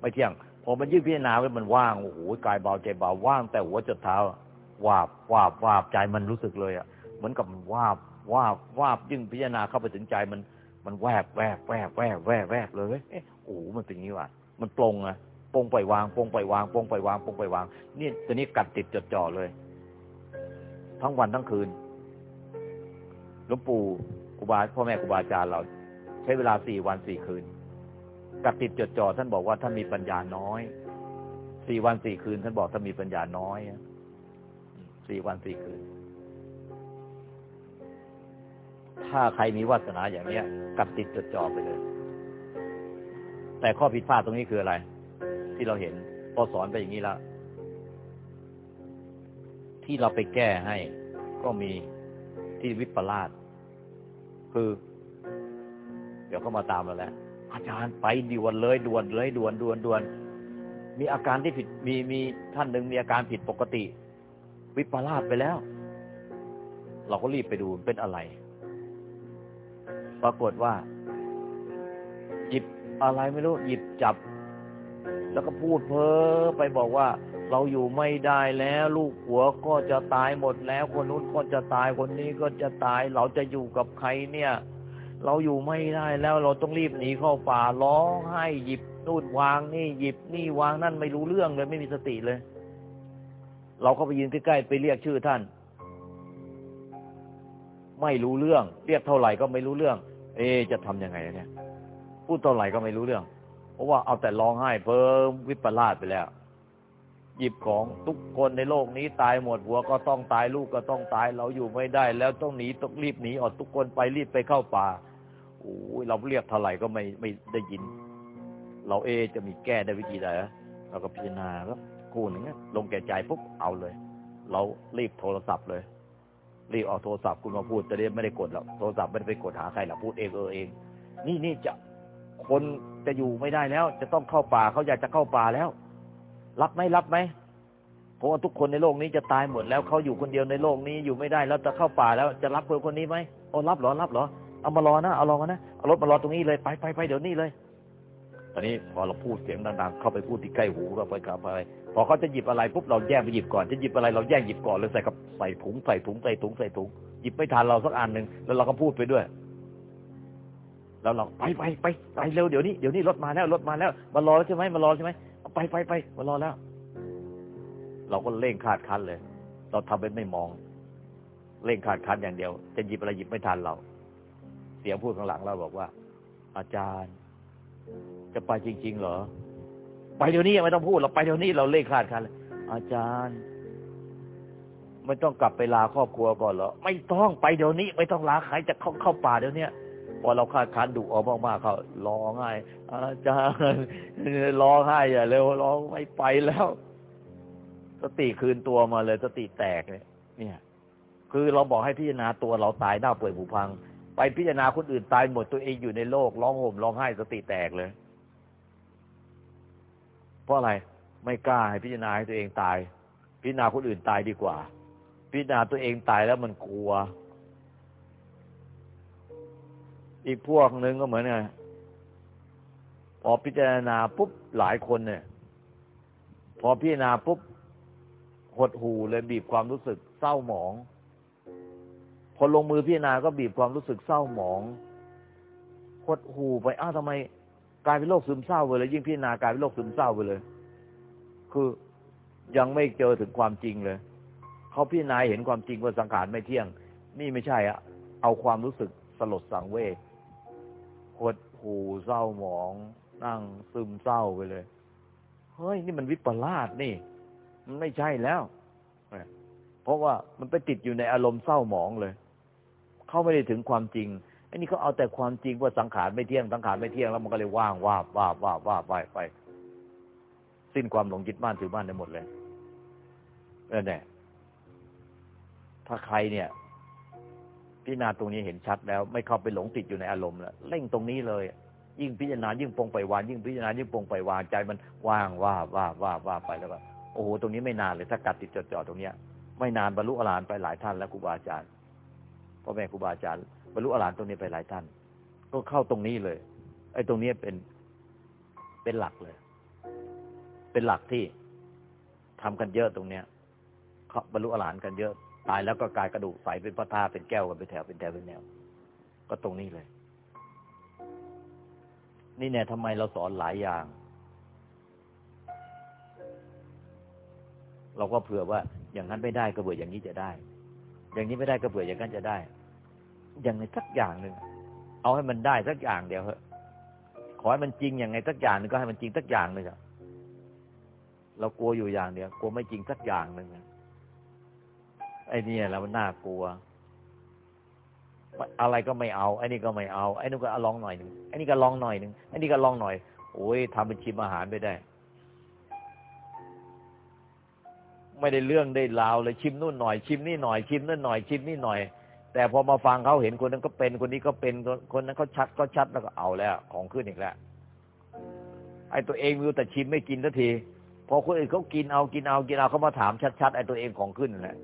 ไม่เที่ยงพอมันยืดพิจารณาไว้มันว่างโอ้โหกายเบาใจเบาว่างแต่หัวจดเท้าวาบวาบวาบใจมันรู้สึกเลยอะเหมือนกับมันวาบวาบวาบยิ่งพิจารณาเข้าไปถึงใจมัน มันแวบแวบแวบแวบแวบแวบเลยเอ๊ะโอ้โหมันเป็นอย่างนี้ว่ะมันปรงอะปรงปล่อยวางปรงปล่อยวางปรงปล่อยวางปรงปล่อยวาง นี่ตัวนี้กัดติดจดจ่อเลย ทั้งวันทั้งคืนหลวงปู่ครูบาพ่อแม่ครูบาอาจารย์เรา ใช้เวลาสี่วันสี่คืน กัดติดจดจ่อท่านบอกว่าท่านมีปัญญาน้อยสี่วันสี่คืน ท่านบอกท่านมีปัญญาน้อยสี่วันสี่คืน ถ้าใครมีวาสนาอย่างเนี้ยกัดติดจดจ่อไปเลย แต่ข้อผิดพลาดตรงนี้คืออะไร ที่เราเห็นพอสอนไปอย่างนี้แล้วที่เราไปแก้ให้ ก็มีที่วิปลาสคือ เดี๋ยวเขามาตามเราแล้วอาจารย์ไปด่วนเลยด่วนเลยด่วนด่วนด่วนมีอาการที่ผิดมีมีท่านหนึ่งมีอาการผิดปกติ วิปลาสไปแล้ว เราก็รีบไปดูเป็นอะไร ปรากฏว่า หยิบอะไรไม่รู้ หยิบจับ แล้วก็พูดเพ้อไปบอกว่า เราอยู่ไม่ได้แล้ว ลูกหัวก็จะตายหมดแล้ว คนนู้นก็จะตายคนนี้ก็จะตาย เราจะอยู่กับใครเนี่ย เราอยู่ไม่ได้แล้วเราต้องรีบหนีเข้าป่าร้องไห้หยิบนู่นวางนี่หยิบนี่วางนั่นไม่รู้เรื่องเลยไม่มีสติเลย เราก็ไปยืนใกล้ๆไปเรียกชื่อท่าน ไม่รู้เรื่อง เรียกเท่าไหร่ก็ไม่รู้เรื่อง เอจะทำยังไงเนี่ย พูดเท่าไหร่ก็ไม่รู้เรื่อง เพราะว่าเอาแต่ร้องไห้เพิ่มวิปลาสไปแล้ว หยิบของทุกคนในโลกนี้ตายหมดหัวก็ต้องตายลูกก็ต้องตาย เราอยู่ไม่ได้ แล้วต้องหนีต้องรีบหนีออกทุกคนไปรีบไปเข้าป่าโอ้ยเราเรียกเท่าไหร่ก็ไม่ไม่ได้ยิน เราเอจะมีแก้ได้วิธีใดเราก็พิจารณาแล้วกูนึงลงแก่ใจปุ๊บเอาเลย เรารีบโทรศัพท์เลย รีบเอาโทรศัพท์คุณมาพูดจะได้ไม่ได้กดหรอกโทรศัพท์ไม่ได้ไปกดหาใครหรอกพูดเองเออเอง นี่นี่จะคนจะอยู่ไม่ได้แล้ว จะต้องเข้าป่าเขาอยากจะเข้าป่าแล้ว รับไหมรับไหมเพราะว่าทุกคนในโลกนี้จะตายหมดแล้วเขาอยู่คนเดียวในโลกนี้อยู่ไม่ได้แล้วจะเข้าป่าแล้วจะรับคนคนนี้ไหมโอ้รับหรอรับหรอเอามารอนะเอารอมานะเอารถมารอตรงนี้เลยไปไปไปเดี๋ยวนี้เลย ตอนนี้พอเราพูดเสียงดังๆเข้าไปพูดที่ใกล้หูเราไปกับไปพอเขาจะหยิบอะไรปุ๊บเราแย่งไปหยิบก่อนจะหยิบอะไรเราแย่งหยิบก่อนเลยใส่กับใส่ถุงใส่ถุงใส่ถุงใส่ถุงหยิบไม่ทันเราสักอันหนึ่งแล้วเราก็พูดไปด้วย แล้วเราไปไปไปไปเร็วเดี๋ยวนี้เดี๋ยวนี้รถมาแล้วรถมาแล้วมารอแล้วใช่ไหมมารอใช่ไหมไปไปไปมารอแล้ว เราก็เร่งคาดคันเลย เราทำเป็นไม่มองเร่งคาดคันอย่างเดียว จะหยิบอะไรหยิบไม่ทันเรา เสียงพูดข้างหลังเราบอกว่า อาจารย์ จะไปจริง ๆ เหรอ ไปเดี๋ยวนี้ไม่ต้องพูดเราไปเดี๋ยวนี้เราเร่งคาดคันเลยอาจารย์ไม่ต้องกลับไปลาครอบครัวก่อนเหรอ ไม่ต้องไปเดี๋ยวนี้ ไม่ต้องลาใครจะเข้าเข้าป่าเดี๋ยวนี้พอเราคาดคันดุออกมากๆเขาร้องไห้อาจารย์ร้องไห้อย่าเร็วร้องไม่ไปแล้ว สติคืนตัวมาเลย สติแตกเลยเนี่ย คือเราบอกให้พิจารณาตัวเราตายหน้าป่วยผุพัง ไปพิจารณาคนอื่นตายหมดตัวเองอยู่ในโลกร้องห่มร้องไห้สติแตกเลย เพราะอะไรไม่กล้าให้พิจารณาให้ตัวเองตาย พิจารณาคนอื่นตายดีกว่า พิจารณาตัวเองตายแล้วมันกลัว อีกพวกหนึ่งก็เหมือนไงพอพิจารณาปุ๊บหลายคนเนี่ย พอพิจารณาปุ๊บหดหูเลยบีบความรู้สึกเศร้าหมอง พอลงมือพิจารณาก็บีบความรู้สึกเศร้าหมองหดหูไปอ้าวทำไมกลายเป็นโรคซึมเศร้าไปเลย ยิ่งพิจารณากลายเป็นโรคซึมเศร้าไปเลย คือยังไม่เจอถึงความจริงเลยเขาพิจารณาเห็นความจริงว่าสังขารไม่เที่ยง นี่ไม่ใช่อะเอาความรู้สึกสลดสังเวชหดหูเศร้าหมอง นั่งซึมเศร้าไปเลยเฮ้ยนี่มันวิปลาสนี่ มันไม่ใช่แล้วเพราะว่ามันไปติดอยู่ในอารมณ์เศร้าหมองเลย เขาไม่ได้ถึงความจริงอันนี้เขาเอาแต่ความจริงว่าสังขารไม่เที่ยงสังขารไม่เที่ยงแล้วมันก็เลยว่างว่าบว่าบว่าบว่าบไปไป สิ้นความหลงยึดบ้านถือบ้านได้หมดเลยนั่นแหละถ้าใครเนี่ยพิจารณาตรงนี้เห็นชัดแล้ว ไม่เข้าไปหลงติดอยู่ในอารมณ์แล้วเร่งตรงนี้เลย ยิ่งพิจารณายิ่งปรงปวางยิ่งพิจารณายิ่งปรงปวางใจมันว่างว่าว่าว่าว่าไปแล้วก็โอ้โหตรงนี้ไม่นานเลยถ้ากัดติดจ่อๆตรงเนี้ย ไม่นานบรรลุอรหันต์ไปหลายท่านแล้วครูบาอาจารย์ พ่อแม่ครูบาอาจารย์บรรลุอรหันต์ตรงนี้ไปหลายท่าน ก็เข้าตรงนี้เลย ไอ้ตรงนี้เป็นเป็นหลักเลย เป็นหลักที่ทำกันเยอะตรงเนี้ยเขาบรรลุอรหันต์กันเยอะ ตายแล้วก็กลายกระดูกใสเป็นพระธาตุเป็นแก้วกันเป็นแถวเป็นแถวเป็นแนว ก็ตรงนี้เลย นี่เนี่ยทำไมเราสอนหลายอย่าง เราก็เผื่อว่าอย่างนั้นไม่ได้ก็เผื่ออย่างนี้จะได้ อย่างนี้ไม่ได้ก็เผื่ออย่างนั้นจะได้ อย่างในสักอย่างหนึ่งเอาให้มันได้สักอย่างเดียวเถอะขอให้มันจริงอย่างไงสักอย่างหนึงก็ให้มันจริงสักอย่างหนึ่งอะเรากลัวอยู่อย่างเดียวกลัวไม่จริงสักอย่างหนึ่งไอ้นี่ยแหละมันน่ากลัว อะไรก็ไม่เอา ไอ้นี่ก็ไม่เอา ไอ้นู่นก็ลองหน่อยหนึ่งไอ้นี่ก็ลองหน่อยหนึ่งไอ้นี่ก็ลองหน่อย โอ้ยทำเป็นชิมอาหารไปได้ ไม่ได้เรื่องได้ราวเลยชิมนู่นหน่อยชิมนี่หน่อยชิมนั่นหน่อยชิมนี่หน่อย แต่พอมาฟังเขาเห็นคนนั้นก็เป็นคนนี้ก็เป็นคนนั้นเขาชัดก็ชัดแล้วก็เอาแล้วของขึ้นอีกแล้วไอ้ตัวเองมีแต่ชิมไม่กินสักทีพอคนอื่นเขากินเอากินเอากินเอาเขามาถามชัดๆไอ้ตัวเองของขึ้นแหละ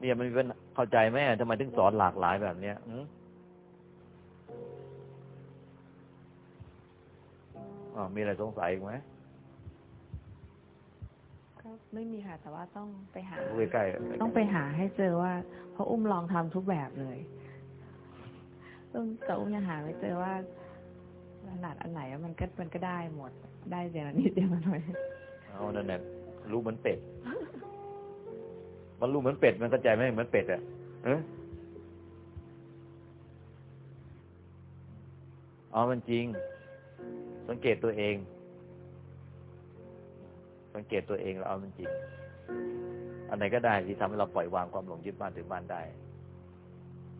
เนี่ยมันเป็นเข้าใจไหมทำไมถึงสอนหลากหลายแบบเนี้ยอืมอ๋อมีอะไรสงสัยอีกไหม ไม่มีค่ะ แต่ว่าต้องไปหาดูใกล้ๆต้องไปหาให้เจอว่าเพราะอุ้มลองทำทุกแบบเลยต้องแต่อุ้มยังหาไม่เจอว่าขนาดอันไหนมันก็มันก็ได้หมด ได้เดียวละนิดเดียวละหน่อยเอานั่นแหละรู้เหมือนเป็ด มันรู้เหมือนเป็ด มันเข้าใจไหมเหมือนเป็ดอะเออเอามันจริง สังเกตตัวเอง สังเกตตัวเองแล้วเอามันจริง อันไหนก็ได้ที่ทำให้เราปล่อยวางความหลงยึดบ้านถือบ้านได้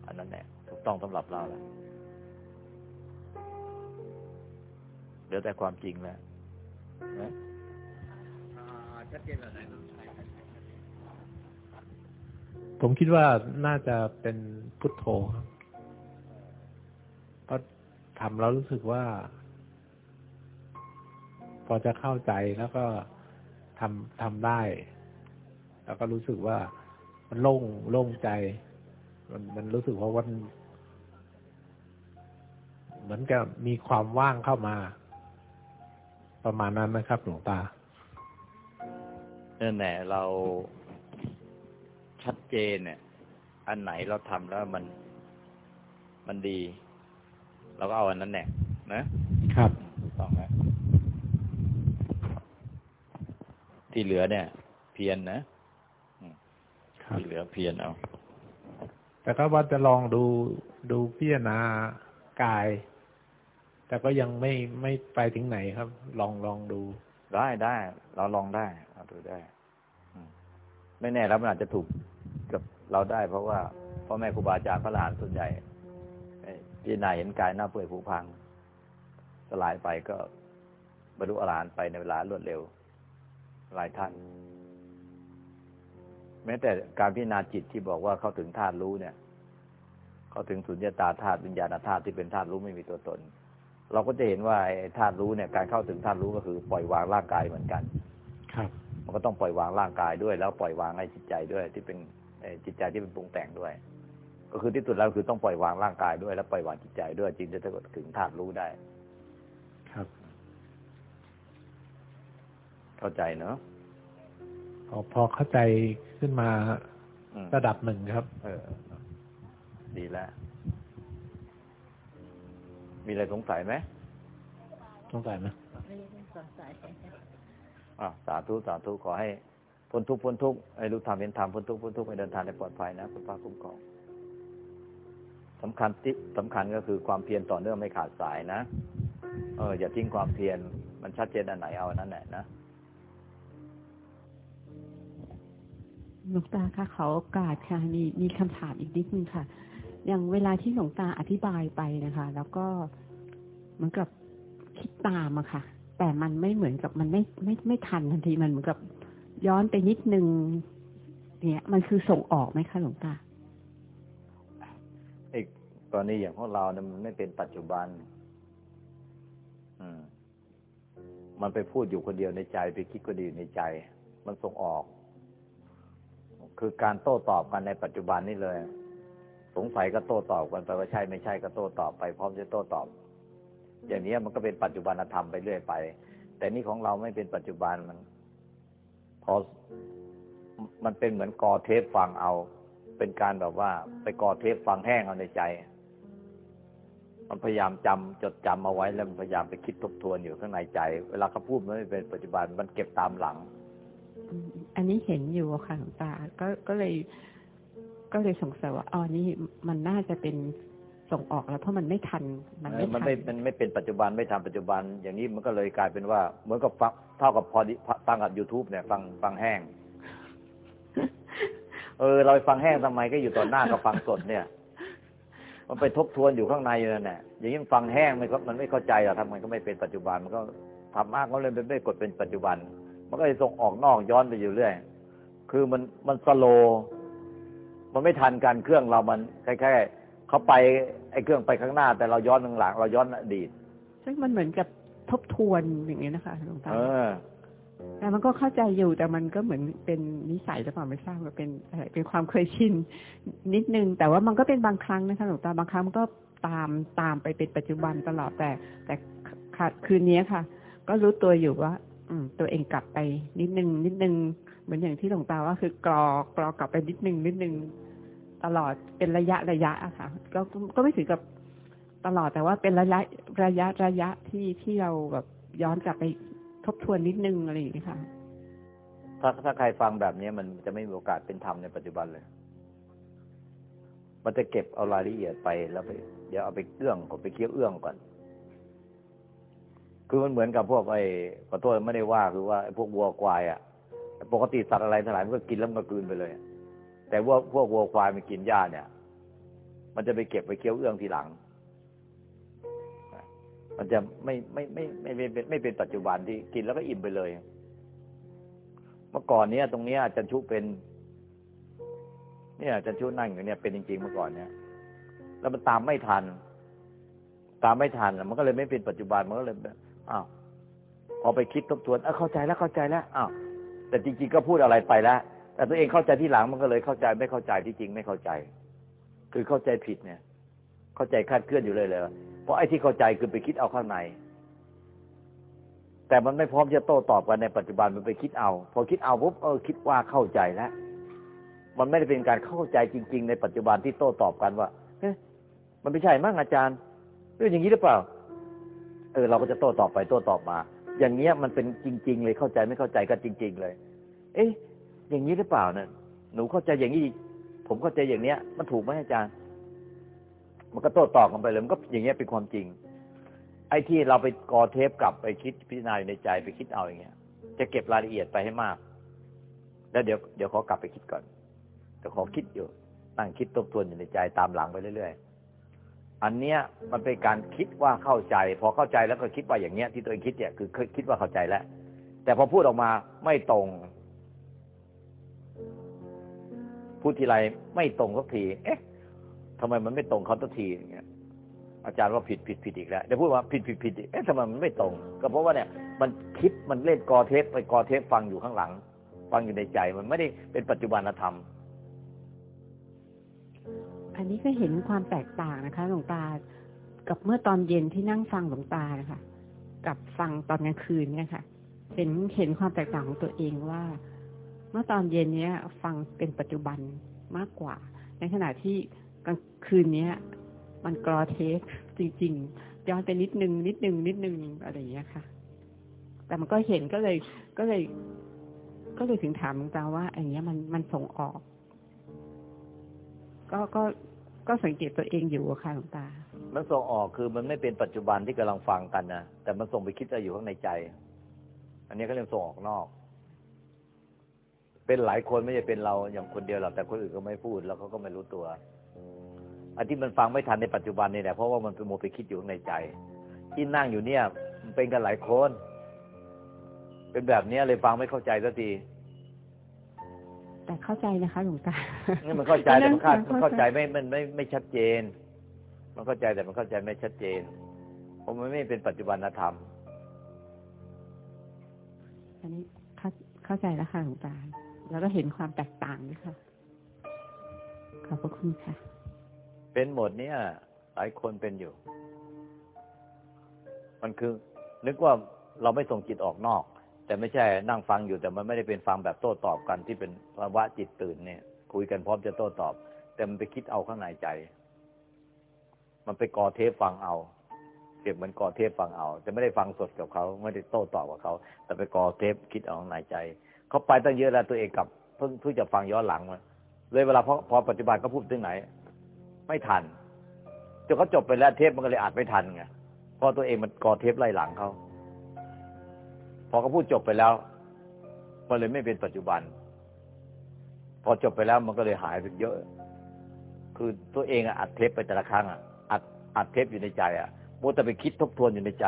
อันนั้นแหละถูกต้องสำหรับเราแล้วเหลือแต่ความจริงแล้วนะชัดเจนแบบไหนผมคิดว่าน่าจะเป็นพุทโธครับเพราะทำแล้วรู้สึกว่า พอจะเข้าใจแล้วก็ ทำทำได้ แล้วก็รู้สึกว่ามันโล่งโล่งใจ มันมันรู้สึกว่าวันเหมือนกับมีความว่างเข้ามา ประมาณนั้นนะครับหลวงตานั่นแหละเราชัดเจนเนี่ย อันไหนเราทำแล้วมันมันดี เราก็เอาอันนั้นแหละนะครับ ถูกต้องแล้ว ที่เหลือเนี่ย เพียรนนะอืมครับที่เหลือเพียรเอา แต่ก็ว่าจะลองดูดูพิจารณากาย แต่ก็ยังไม่ไม่ไปถึงไหนครับ ลองลองดู ได้ได้ เราลองได้เราดูได้อืมไม่แน่แล้วมันอาจจะถูกกับเราได้ เพราะว่าพ่อแม่ครูบาอาจารย์พระหลานส่วนใหญ่เอ่อพิจารณาเห็นกายหน้าเปื่อยผุพัง สลายไปก็บรรลุอรหันต์ไปในเวลารวดเร็ว หลายท่าน แม้แต่การพิจารณาจิตที่บอกว่าเข้าถึงธาตุรู้เนี่ย เข้าถึงสุญญตาธาตุวิญญาณธาตุที่เป็นธาตุรู้ไม่มีตัวตน เราก็จะเห็นว่าไอ้ธาตุรู้เนี่ย การเข้าถึงธาตุรู้ก็คือปล่อยวางร่างกายเหมือนกัน ครับ มันก็ต้องปล่อยวางร่างกายด้วย แล้วปล่อยวางไอ้จิตใจด้วย ที่เป็นไอ้จิตใจที่เป็นปรุงแต่งด้วย ก็คือที่สุดแล้วคือต้องปล่อยวางร่างกายด้วย แล้วปล่อยวางจิตใจด้วยจึงจะถึงธาตุรู้ได้ เข้าใจเนาะพอพอเข้าใจขึ้นมาอืมระดับหนึ่งครับ เออ ดีแล้ว มีอะไรสงสัยไหมสงสัยไหมอะสาธุสาธุขอให้พ้นทุกข์พ้นทุกข์ให้รู้ธรรมเห็นธรรมพ้นทุกข์พ้นทุกข์ให้เดินทางในปลอดภัยนะคุณพระคุ้มครองสำคัญที่สำคัญก็คือความเพียรต่อเนื่องไม่ขาดสายนะ เอออย่าทิ้งความเพียรมันชัดเจนอันไหนเอาอันนั้นแหละนะ หลวงตาคะขอโอกาสค่ะมีมีคำถามอีกนิดนึงค่ะ อย่างเวลาที่หลวงตาอธิบายไปนะคะ แล้วก็เหมือนกับคิดตามอะค่ะ แต่มันไม่เหมือนกับมันไม่ไม่ไม่ทันทันทีมันเหมือนกับย้อนไปนิดนึงเนี่ยมันคือส่งออกไหมคะหลวงตาไอ้ตอนนี้อย่างพวกเราเนี่ยมันไม่เป็นปัจจุบัน อืม มันไปพูดอยู่คนเดียวในใจ ไปคิดคนเดียวในใจ มันส่งออก คือการโต้ตอบกันในปัจจุบันนี่เลย สงสัยก็โต้ตอบกันไปว่าใช่ไม่ใช่ก็โต้ตอบไปพร้อมจะโต้ตอบ อย่างนี้มันก็เป็นปัจจุบันธรรมไปเรื่อยไป แต่นี่ของเราไม่เป็นปัจจุบันมัน พอมันเป็นเหมือนกอเทปฟังเอา เป็นการแบบว่า ไปกอเทปฟังแห้งเอาในใจ มันพยายามจำจดจำเอาไว้แล้วมันพยายามไปคิดทบทวนอยู่ข้างในใจ เวลาเขาพูดมันไม่เป็นปัจจุบันมันเก็บตามหลัง อืมอันนี้เห็นอยู่อะค่ะหลวงตา ก็ก็เลย ก็เลยสงสัยว่าอ๋อนี่มันน่าจะเป็นส่งออกแล้วเพราะมันไม่ทัน มันไม่มันทันไม่มันไม่เป็นปัจจุบันไม่ทำปัจจุบัน อย่างนี้มันก็เลยกลายเป็นว่าเหมือนกับฟังเท่ากับพอดีฟังกับ youtube เนี่ย ฟังฟังแห้ง เออ เราไปฟังแห้งทำไมก็อยู่ต่อหน้ากับฟังสดเนี่ย มันไปทบทวนอยู่ข้างในอยู่นั่นแหละอย่างนี้มันฟังแห้งมันก็มันไม่เข้าใจหรอกทำไมก็ไม่เป็นปัจจุบันมันก็ทำมากก็เลยเป็นไม่กดเป็นปัจจุบัน มันก็เลยส่งออกนอกย้อนไปอยู่เรื่อย คือมันมันสโลว์มันไม่ทันการเครื่องเรามันแค่แค่เขาไปไอ้เครื่องไปข้างหน้า แต่เราย้อนข้างหลัง เราย้อนอดีต ซึ่งมันเหมือนกับทบทวนอย่างเงี้ยนะคะหลวงตาเออแต่มันก็เข้าใจอยู่แต่มันก็เหมือนเป็นนิสัยหรือเปล่าไม่ทราบว่าเป็นอะไรเป็นความเคยชินนิดนึง แต่ว่ามันก็เป็นบางครั้งนะคะหลวงตาบางครั้งมันก็ตามตามไปเป็นปัจจุบันตลอดแต่ แต่ค่ะคืนนี้ค่ะ ก็รู้ตัวอยู่ว่าอืม ตัวเองกลับไปนิดนึงนิดนึง เหมือนอย่างที่หลวงตาว่าคือกรอกรอกลับไปนิดนึงนิดนึงตลอดเป็นระยะระยะอะค่ะ ก็ก็ไม่ถึงกับตลอดแต่ว่าเป็นระยะระยะระยะที่ที่เราแบบย้อนกลับไปทบทวนนิดนึงอะไรอย่างนี้ค่ะ ถ้าถ้าใครฟังแบบนี้มันจะไม่มีโอกาสเป็นธรรมในปัจจุบันเลย มันจะเก็บเอารายละเอียดไปแล้วไป เดี๋ยวเอาไปเอื้องก่อนไปเคี้ยวเอื้องก่อน คือมันเหมือนกับพวกไอ้ขอโทษไม่ได้ว่าคือว่าไอ้พวกวัวควายอะปกติสัตว์อะไรทั้งหลายมันก็กินแล้วมันก็กลืนไปเลย แต่ว่าพวกวัวควายมันกินหญ้าเนี่ย มันจะไปเก็บไปเคี้ยวเอื้องทีหลัง มันจะไม่ไม่ไม่ไม่ไม่ไม่ไม่เป็นปัจจุบันที่กินแล้วก็อิ่มไปเลย เมื่อก่อนเนี้ยตรงเนี้ยอาจารย์ชุเป็น เนี่ยอาจารย์ชุนั่งอยู่เนี่ยเป็นจริงๆเมื่อก่อนเนี่ย แล้วมันตามไม่ทัน ตามไม่ทันมันก็เลยไม่เป็นปัจจุบันมันก็เลย อ้าวพอไปคิดทบทวนเออเข้าใจแล้วเข้าใจแล้วอ้าวแต่จริงๆก็พูดอะไรไปแล้ว แต่ตัวเองเข้าใจที่หลังมันก็เลยเข้าใจไม่เข้าใจที่จริงไม่เข้าใจ คือเข้าใจผิดเนี่ย เข้าใจคลาดเคลื่อนอยู่เลยเลยเพราะไอ้ที่เข้าใจคือไปคิดเอาข้างใน แต่มันไม่พร้อมจะโต้ตอบกันในปัจจุบันมันไปคิดเอา พอคิดเอาปุ๊บเออคิดว่าเข้าใจแล้วมันไม่ได้เป็นการเข้าใจจริง ๆ ในปัจจุบันที่โต้ตอบกันว่าเฮ้ยมันไม่ใช่มั้งอาจารย์เอออย่างนี้หรือเปล่า เออเราก็จะโต้ตอบไปโต้ตอบมา อย่างเงี้ยมันเป็นจริง ๆ เลยเข้าใจไม่เข้าใจก็จริง ๆ เลย เอ๊ะอย่างนี้หรือเปล่าเนี่ยหนูเข้าใจอย่างนี้ผมเข้าใจอย่างเนี้ย มันถูกไหมอาจารย์ มันก็โต้ตอบกันไปเลยมันก็อย่างเงี้ยเป็นความจริง ไอ้ที่เราไปกอเทปกลับไปคิดพิจารณาอยู่ในใจไปคิดเอาอย่างเงี้ย จะเก็บรายละเอียดไปให้มาก แล้วเดี๋ยวเดี๋ยวขอกลับไปคิดก่อนเดี๋ยวขอคิดอยู่นั่งคิดทบทวนอยู่ในใจตามหลังไปเรื่อยๆ อันเนี้ยมันเป็นการคิดว่าเข้าใจ พอเข้าใจแล้วก็คิดว่าอย่างเงี้ย ที่ตัวเองคิดเนี่ยคือคิดว่าเข้าใจแล้ว แต่พอพูดออกมาไม่ตรง พูดทีไรไม่ตรงสักที เอ๊ะทำไมมันไม่ตรงเขาสักทีอย่างเงี้ยอาจารย์ว่าผิดผิดผิดอีกแล้วเดี๋ยวพูดว่าผิดผิดผิดอีกเอ๊ะทำไมมันไม่ตรง ก็เพราะว่าเนี่ย มันคิดมันเล่นกอเทปไปกอเทปฟังอยู่ข้างหลัง ฟังอยู่ในใจมันไม่ได้เป็นปัจจุบันธรรม อันนี้ก็เห็นความแตกต่างนะคะ หลวงตา กับเมื่อตอนเย็นที่นั่งฟังหลวงตานะคะ กับฟังตอนกลางคืนเนี่ยค่ะ เห็นเห็นความแตกต่างของตัวเองว่า เมื่อตอนเย็นเนี้ย ฟังเป็นปัจจุบันมากกว่า ในขณะที่กลางคืนเนี้ย มันกรอเทปจริง ๆ ย้อนไปนิดนึงนิดนึงนิดนึงอะไรอย่างเงี้ยค่ะ แต่มันก็เห็นก็เลยก็เลย ก็เลยถึงถามหลวงตาว่าอย่างเงี้ยมันมันส่งออก ก็ก็ก็สังเกตตัวเองอยู่ค่ะหลวงตา มันส่งออกคือมันไม่เป็นปัจจุบันที่กำลังฟังกันนะแต่มันส่งไปคิดอะอยู่ข้างในใจ อันนี้ก็เรียกส่งออกนอก เป็นหลายคนไม่ใช่เป็นเราอย่างคนเดียวหรอกแต่คนอื่นก็ไม่พูดแล้วเขาก็ไม่รู้ตัวอันที่มันฟังไม่ทันในปัจจุบันนี่แหละเพราะว่ามันไปโมไปคิดอยู่ข้างในใจ ที่นั่งอยู่เนี่ย มันเป็นกันหลายคน เป็นแบบนี้เลยฟังไม่เข้าใจสักที แต่เข้าใจนะคะ หลวงตานี่มันเข้าใจแต่มันคาดมันเข้าใจไม่มันไม่ไม่ชัดเจน มันเข้าใจแต่มันเข้าใจไม่ชัดเจนเพราะมันไม่เป็นปัจจุบันธรรมอันนี้เข้าเข้าใจแล้วค่ะหลวงตาแล้วก็เห็นความแตกต่างด้วยค่ะขอบพระคุณค่ะ เป็นหมดเนี่ยหลายคนเป็นอยู่ มันคือ นึกว่าเราไม่ส่งจิตออกนอก แต่ไม่ใช่นั่งฟังอยู่แต่มันไม่ได้เป็นฟังแบบโต้ตอบกันที่เป็นภาวะจิตตื่นเนี่ย คุยกันพร้อมจะโต้ตอบ แต่มันไปคิดเอาข้างในใจ มันไปกอเทปฟังเอาเปรียบเหมือนกอเทปฟังเอา แต่ไม่ได้ฟังสดกับเขาไม่ได้โต้ตอบกับเขา แต่ไปกอเทปคิดเอาข้างในใจ เขาไปตั้งเยอะแล้วตัวเองกลับเพิ่งเพิ่งจะฟังย้อนหลังมาเลยเวลาพอพอปัจจุบันเขาพูดถึงไหน ไม่ทันจนเขาจบไปแล้วเทปมันก็เลยอัดไม่ทันไงเพราะตัวเองมันกอเทปไล่หลังเขา พอเขาพูดจบไปแล้วมันเลยไม่เป็นปัจจุบัน พอจบไปแล้วมันก็เลยหายไปเยอะ คือตัวเองอัดเทปไปแต่ละครั้งอะอัดอัดเทปอยู่ในใจอะมัวแต่ไปคิดทบทวนอยู่ในใจ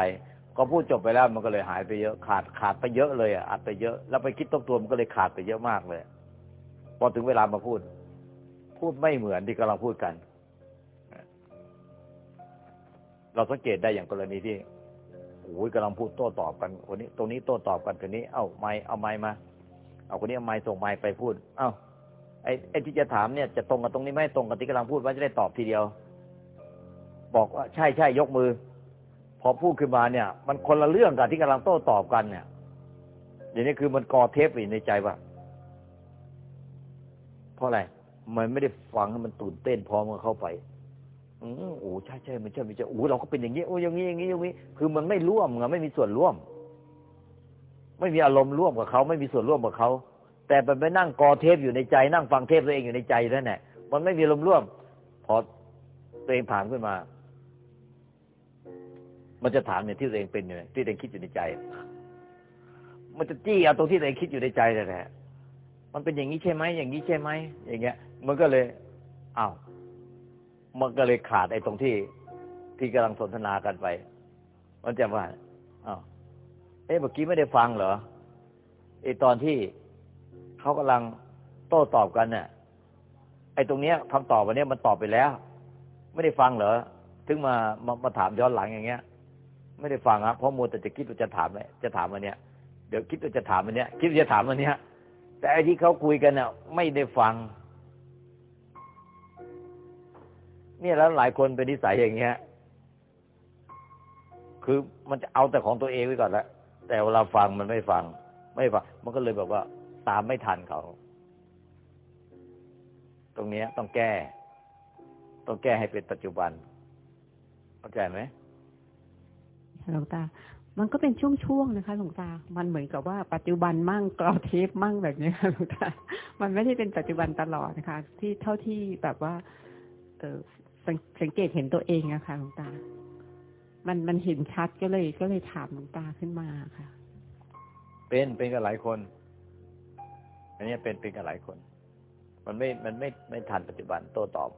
ก็พูดจบไปแล้วมันก็เลยหายไปเยอะ ขาดขาดไปเยอะเลยอะอัดไปเยอะ แล้วไปคิดทบทวนมันก็เลยขาดไปเยอะมากเลย พอถึงเวลามาพูด พูดไม่เหมือนที่กำลังพูดกัน เราสังเกตได้อย่างกรณีที่ โอ้ยกำลังพูดโต้ตอบกันคนนี้ ตรงนี้โต้ตอบกันคนนี้ เอ้าไม้เอาไม้มา เอาคนนี้เอาไม้ส่งไม้ไปพูด เอ้าไอ้ไอ้ที่จะถามเนี่ยจะตรงกับตรงนี้ไหมตรงกับที่กำลังพูดว่าจะได้ตอบทีเดียว บอกว่าใช่ใช่ยกมือ พอพูดขึ้นมาเนี่ย มันคนละเรื่องกับที่กำลังโต้ตอบกันเนี่ยเดี๋ยวนี้คือมันกอเทปอยู่ในใจว่าเพราะอะไรมันไม่ได้ฟังให้มันตื่นเต้นพร้อมกันเข้าไป อืมโอ้ใช่ใช่ไม่ใช่ไม่ใช่โอ้เราก็เป็นอย่างนี้โอ้อย่างนี้อย่างนี้อย่างนี้ คือมันไม่ร่วมไงไม่มีส่วนร่วม ไม่มีอารมณ์ร่วมกับเขาไม่มีส่วนร่วมกับเขาแต่มันไปนั่งกอเทปอยู่ในใจ นั่งฟังเทปตัวเองอยู่ในใจนั่นแหละมันไม่มีอารมณ์ร่วม พอตัวเองถามขึ้นมา มันจะถามเนี่ยที่ตัวเองเป็นอยู่เนี่ยที่ตัวเองคิดอยู่ในใจ มันจะจี้เอาตรงที่ตัวเองคิดอยู่ในใจนั่นแหละมันเป็นอย่างนี้ใช่ไหมอย่างนี้ใช่ไหมอย่างเงี้ย มันก็เลยอ้าว มันก็เลยขาดไอ้ตรงที่ที่กำลังสนทนากันไป มันจะว่าอ้าวเอ๊ะเมื่อกี้ไม่ได้ฟังเหรอไอ้ตอนที่เขากำลังโต้ตอบกันเนี่ยไอ้ตรงเนี้ยคำตอบวันนี้มันตอบไปแล้ว ไม่ได้ฟังเหรอถึงมามามาถามย้อนหลังอย่างเงี้ย ไม่ได้ฟังครับเพราะมัวแต่จะคิดว่าจะถามเลยจะถามวันเนี้ยเดี๋ยวคิดว่าจะถามวันเนี้ยคิดว่าจะถามวันเนี้ยแต่ไอ้ที่เขาคุยกันเนี่ยไม่ได้ฟัง เนี่ยแล้วหลายคนเป็นนิสัยอย่างเงี้ย คือมันจะเอาแต่ของตัวเองไว้ก่อนแล้วแต่เวลาฟังมันไม่ฟัง ไม่ฟัง มันก็เลยแบบว่า ตามไม่ทันเขา ตรงเนี้ยต้องแก้ ต้องแก้ให้เป็นปัจจุบันเข้าใจไหมหลวงตา มันก็เป็นช่วงๆนะคะหลวงตา มันเหมือนกับว่าปัจจุบันมั่งกรอเทปมั่งแบบนี้ค่ะหลวงตา มันไม่ได้เป็นปัจจุบันตลอดนะคะ ที่เท่าที่แบบว่า เออ สังสังเกตเห็นตัวเองอะค่ะหลวงตา มันมันเห็นชัดก็เลย ก็เลยถามหลวงตาขึ้นมาค่ะ เป็นเป็นกับหลายคน อันนี้เป็นเป็นกับหลายคน มันไม่มันไม่ไม่ทันปัจจุบันโต้ตอบ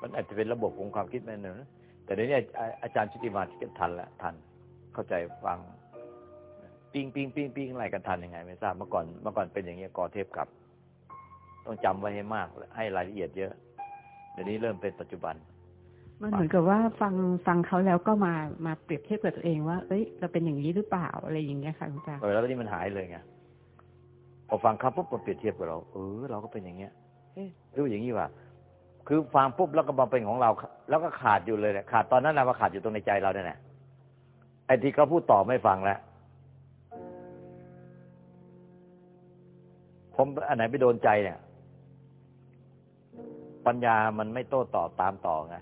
มันอาจจะเป็นระบบของความคิดแมันนะแต่เดี๋ยวนี้อาอาจารย์ชุติมาที่ทันล้วทัน เข้าใจฟังปิงปิงปิงปิงอะไรกันทันยังไง ไม่ทราบเมื่อก่อนเมื่อก่อนเป็นอย่างเงี้ยกอเทปกลับ ต้องจำไว้ให้มาก ให้รายละเอียดเยอะเดี๋ยวนี้เริ่มเป็นปัจจุบัน มันเหมือนกับว่าฟังฟังเขาแล้วก็มามาเปรียบเทียบกับตัวเองว่า เอ้ย เราเป็นอย่างนี้หรือเปล่าอะไรอย่างเงี้ยค่ะหลวงตาเออแล้วนี่มันหายเลยไงพอฟังครับปุ๊บมันเปรียบเทียบกับเรา เออเราก็เป็นอย่างเงี้ยเอ๊ะรู้อย่างนี้ว่ะคือฟังปุ๊บแล้วก็มาเป็นของเรา แล้วก็ขาดอยู่เลยแหละขาดตอนนั้นนะมาขาดอยู่ตรงในใจเราเนี่ยแหละไอ้ที่เขาพูดต่อไม่ฟังแล้วผมอันไหนไปโดนใจเนี่ย ปัญญามันไม่โต้ตอบตามต่อไง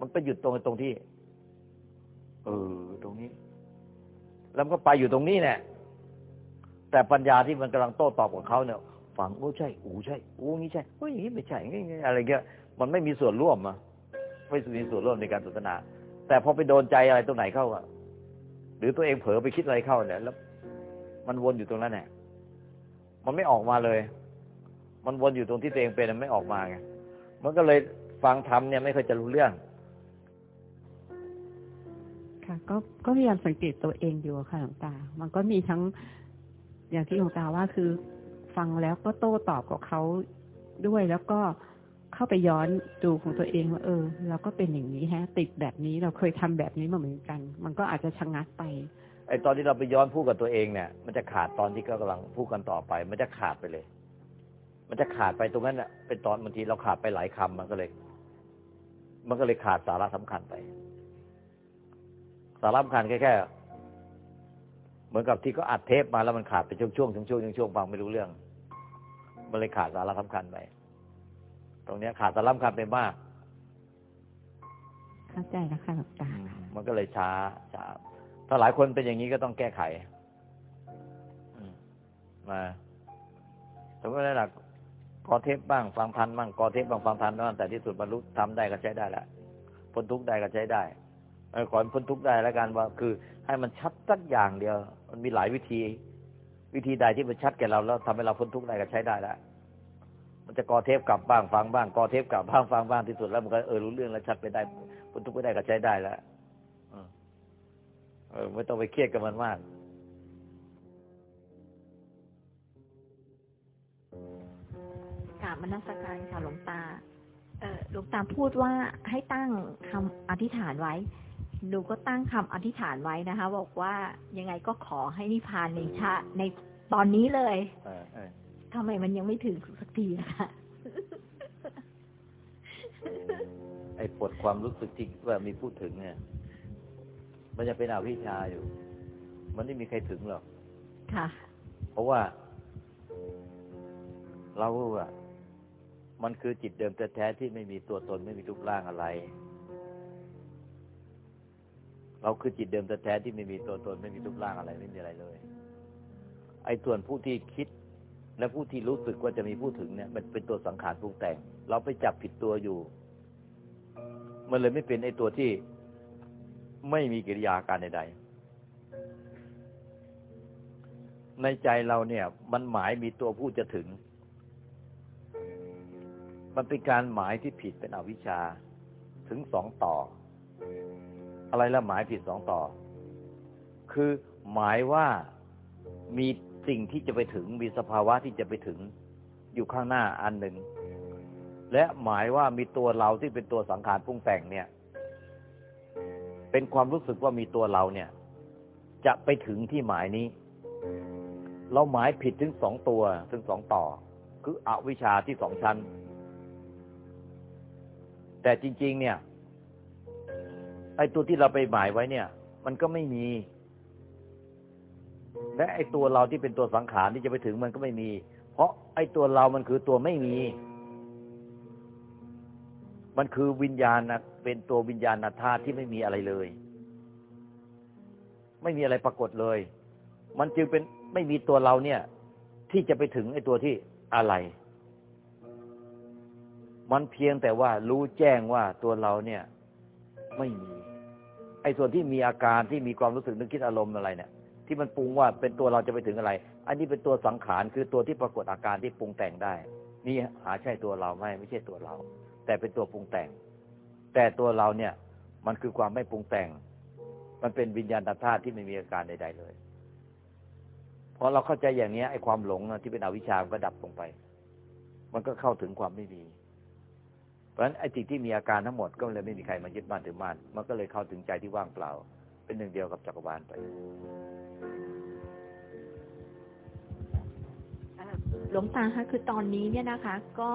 มันไปหยุดตรงตรงที่ เออ ตรงนี้ แล้วมันก็ไปอยู่ตรงนี้แหละแต่ปัญญาที่มันกำลังโต้ตอบของเขาเนี่ยฟังโอ้ใช่อ้ใช่อ้งี้ใช่โอ้อย่างนี้ไม่ใช่งี้อะไรเงี้ยมันไม่มีส่วนร่วมอะไม่มีส่วนร่วมในการสนทนา แต่พอไปโดนใจอะไรตรงไหนเข้าอะหรือตัวเองเผลอไปคิดอะไรเข้าเนี่ยแล้ว มันวนอยู่ตรงนั้นแหละมันไม่ออกมาเลย มันวนอยู่ตรงที่ตัวเองเป็นมันไม่ออกมาไง มันก็เลยฟังธรรมเนี่ยไม่เคอยจะรู้เรื่อง ค่ะ ก็ก็พยายามสังเกตตัวเองอยู่อะค่ะหลวงตา มันก็มีทั้ง อย่างที่หลวงตาว่าคือ ฟังแล้วก็โต้ตอบกับเขาด้วยแล้วก็เข้าไปย้อนดูของตัวเองว่าเออเราก็เป็นอย่างนี้แฮะ ติดแบบนี้เราเคยทำแบบนี้มาเหมือนกัน มันก็อาจจะชะงักไปไอ้ตอนที่เราไปย้อนพูดกับตัวเองเนี่ย มันจะขาดตอนที่ก็กำลังพูดกันต่อไป มันจะขาดไปเลย มันจะขาดไปตรงนั้นน่ะ เป็นตอนบางทีเราขาดไปหลายคำมันก็เลย มันก็เลยขาดสาระสำคัญไป สาระสำคัญแค่แค่เหมือนกับที่เขาอัดเทปมาแล้วมันขาดไปช่วงช่วงช่วงช่วงช่วงฟังไม่รู้เรื่อง มันเลยขาดสาระสำคัญไปตรงเนี้ยขาดสาระสำคัญไปมากเข้าใจแล้วค่ะหลวงตามันก็เลยช้าช้าถ้าหลายคนเป็นอย่างนี้ก็ต้องแก้ไขอืมมาสมมติว่าหลัก กอเทปบ้างฟังทันบ้างกอเทปบ้างฟังทันบ้างแต่ที่สุดบรรลุทำได้ก็ใช้ได้แล้วพ้นทุกข์ได้ก็ใช้ได้เออขอให้พ้นทุกข์ได้แล้วกันว่า คือ ให้มันชัดสักอย่างเดียว มันมีหลายวิธี วิธีใดที่มันชัดแก่เราแล้วทำให้เราพ้นทุกข์ได้ก็ใช้ได้แล้วมันจะกอเทปกลับบ้างฟังบ้างกอเทปกลับบ้างฟังบ้างที่สุดแล้วมันก็เออรู้เรื่องแล้วชัดไปได้พ้นทุกข์ไปได้ก็ใช้ได้แล้วเออไม่ต้องไปเครียดกับมันมาก มนัสการค่ะหลวงตา เออหลวงตาพูดว่าให้ตั้งคำอธิษฐานไว้หนูก็ตั้งคำอธิษฐานไว้นะคะ บอกว่ายังไงก็ขอให้นิพพานในชาในตอนนี้เลยเออเออทำไมมันยังไม่ถึงสักทีนะคะไอ้ปลดความรู้สึกที่ว่ามีพูดถึงเนี่ย มันจะเป็นอวิชชาอยู่ มันไม่มีใครถึงหรอกค่ะ เพราะว่า เรารู้ว่า มันคือจิตเดิมแท้ๆที่ไม่มีตัวตนไม่มีรูปร่างอะไร เราคือจิตเดิมแท้ๆที่ไม่มีตัวตนไม่มีรูปร่างอะไร ไม่มีอะไรเลย ไอ้ส่วนผู้ที่คิด และผู้ที่รู้สึกว่าจะมีผู้ถึงเนี่ย มันเป็นตัวสังขารปรุงแต่ง เราไปจับผิดตัวอยู่ มันเลยไม่เป็นไอ้ตัวที่ไม่มีกิริยาการใดๆในใจเราเนี่ย มันหมายมีตัวผู้จะถึง มันเป็นการหมายที่ผิดเป็นอวิชชาถึงสองต่อ อะไรละหมายผิดสองต่อ คือหมายว่ามีสิ่งที่จะไปถึงมีสภาวะที่จะไปถึงอยู่ข้างหน้าอันหนึ่ง และหมายว่ามีตัวเราที่เป็นตัวสังขารปรุงแต่งเนี่ย เป็นความรู้สึกว่ามีตัวเราเนี่ย จะไปถึงที่หมายนี้ เราหมายผิดถึงสองตัวถึงสองต่อ คืออวิชชาที่สองชั้น แต่จริง ๆ เนี่ย ไอ้ตัวที่เราไปหมายไว้เนี่ย มันก็ไม่มี และไอ้ตัวเราที่เป็นตัวสังขารที่จะไปถึงมันก็ไม่มี เพราะไอ้ตัวเรามันคือตัวไม่มี มันคือวิญญาณนะเป็นตัววิญญาณธาตุที่ไม่มีอะไรเลย ไม่มีอะไรปรากฏเลย มันจึงเป็นไม่มีตัวเราเนี่ย ที่จะไปถึงไอ้ตัวที่อะไร มันเพียงแต่ว่ารู้แจ้งว่าตัวเราเนี่ย ไม่มี ไอ้ส่วนที่มีอาการที่มีความรู้สึกนึกคิดอารมณ์อะไรเนี่ย ที่มันปรุงว่าเป็นตัวเราจะไปถึงอะไร อันนี้เป็นตัวสังขารคือตัวที่ปรากฏอาการที่ปรุงแต่งได้ นี่หาใช่ตัวเราไหมไม่ใช่ตัวเรา แต่เป็นตัวปรุงแต่ง แต่ตัวเราเนี่ย มันคือความไม่ปรุงแต่ง มันเป็นวิญญาณธาตุที่ไม่มีอาการใด ๆ เลยพอเราเข้าใจอย่างนี้ไอ้ความหลงนะที่เป็นอวิชชาก็ดับลงไป มันก็เข้าถึงความไม่มี ราะฉะนั้นไอ้สิ่งที่มีอาการทั้งหมดก็เลยไม่มีใครมายึดมั่นถือมั่นมันก็เลยเข้าถึงใจที่ว่างเปล่า เป็นหนึ่งเดียวกับจักรวาลไปหลวงตาคะคือตอนนี้เนี่ยนะคะ ก็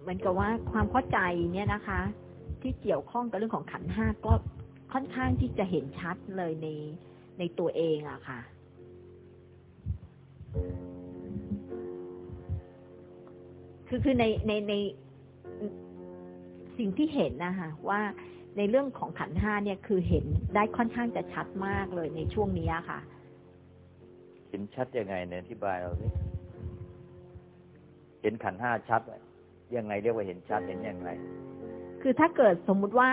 เหมือนกับว่าความเข้าใจเนี่ยนะคะ ที่เกี่ยวข้องกับเรื่องของขันห้าก็ค่อนข้างที่จะเห็นชัดเลยในในตัวเองอะค่ะ คือคือในในในสิ่งที่เห็นนะคะว่าในเรื่องของขันธ์ห้าเนี่ยคือเห็นได้ค่อนข้างจะชัดมากเลยในช่วงนี้อะค่ะ เห็นชัดยังไงเนี่ยอธิบายเราสิเห็นขันธ์ห้าชัดยังไงเรียกว่าเห็นชัดเห็นยังไงคือถ้าเกิดสมมุติว่า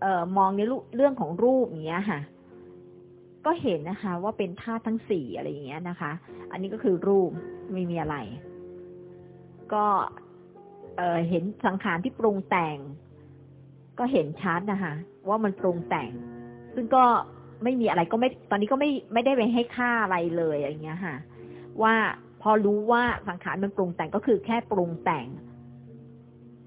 เอ่อมองในเรื่องของรูปอย่างเงี้ยค่ะ ก็เห็นนะคะ ว่าเป็นธาตุทั้งสี่อะไรอย่างเงี้ยนะคะ อันนี้ก็คือรูปไม่มีอะไร ก็เห็นสังขารที่ปรุงแต่ง ก็เห็นชัดนะคะว่ามันปรุงแต่ง ซึ่งก็ไม่มีอะไรก็ไม่ ตอนนี้ก็ไม่ไม่ได้ไปให้ค่าอะไรเลยอย่างเงี้ยค่ะ ว่าพอรู้ว่าสังขารมันปรุงแต่งก็คือแค่ปรุงแต่ง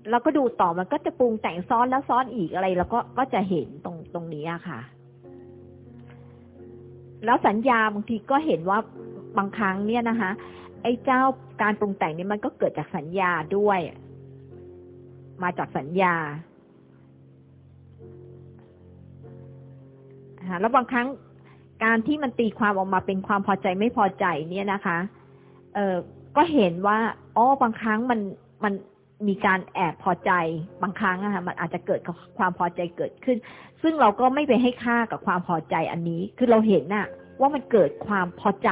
แล้วก็ดูต่อมันก็จะปรุงแต่งซ้อนแล้วซ้อนอีกอะไร แล้วก็ก็จะเห็นตรงตรงนี้อะค่ะ แล้วสัญญาบางทีก็เห็นว่าบางครั้งเนี่ยนะคะ ไอ้เจ้าการปรุงแต่งนี่มันก็เกิดจากสัญญาด้วย มาจากสัญญาค่ะแล้วบางครั้งการที่มันตีความออกมาเป็นความพอใจไม่พอใจเนี่ยนะคะ เออก็เห็นว่าอ๋อบางครั้งมันมันมีการแอบพอใจบางครั้งอะค่ะมันอาจจะเกิดความพอใจเกิดขึ้น ซึ่งเราก็ไม่ไปให้ค่ากับความพอใจอันนี้ คือเราเห็นน่ะ ว่ามันเกิดความพอใจ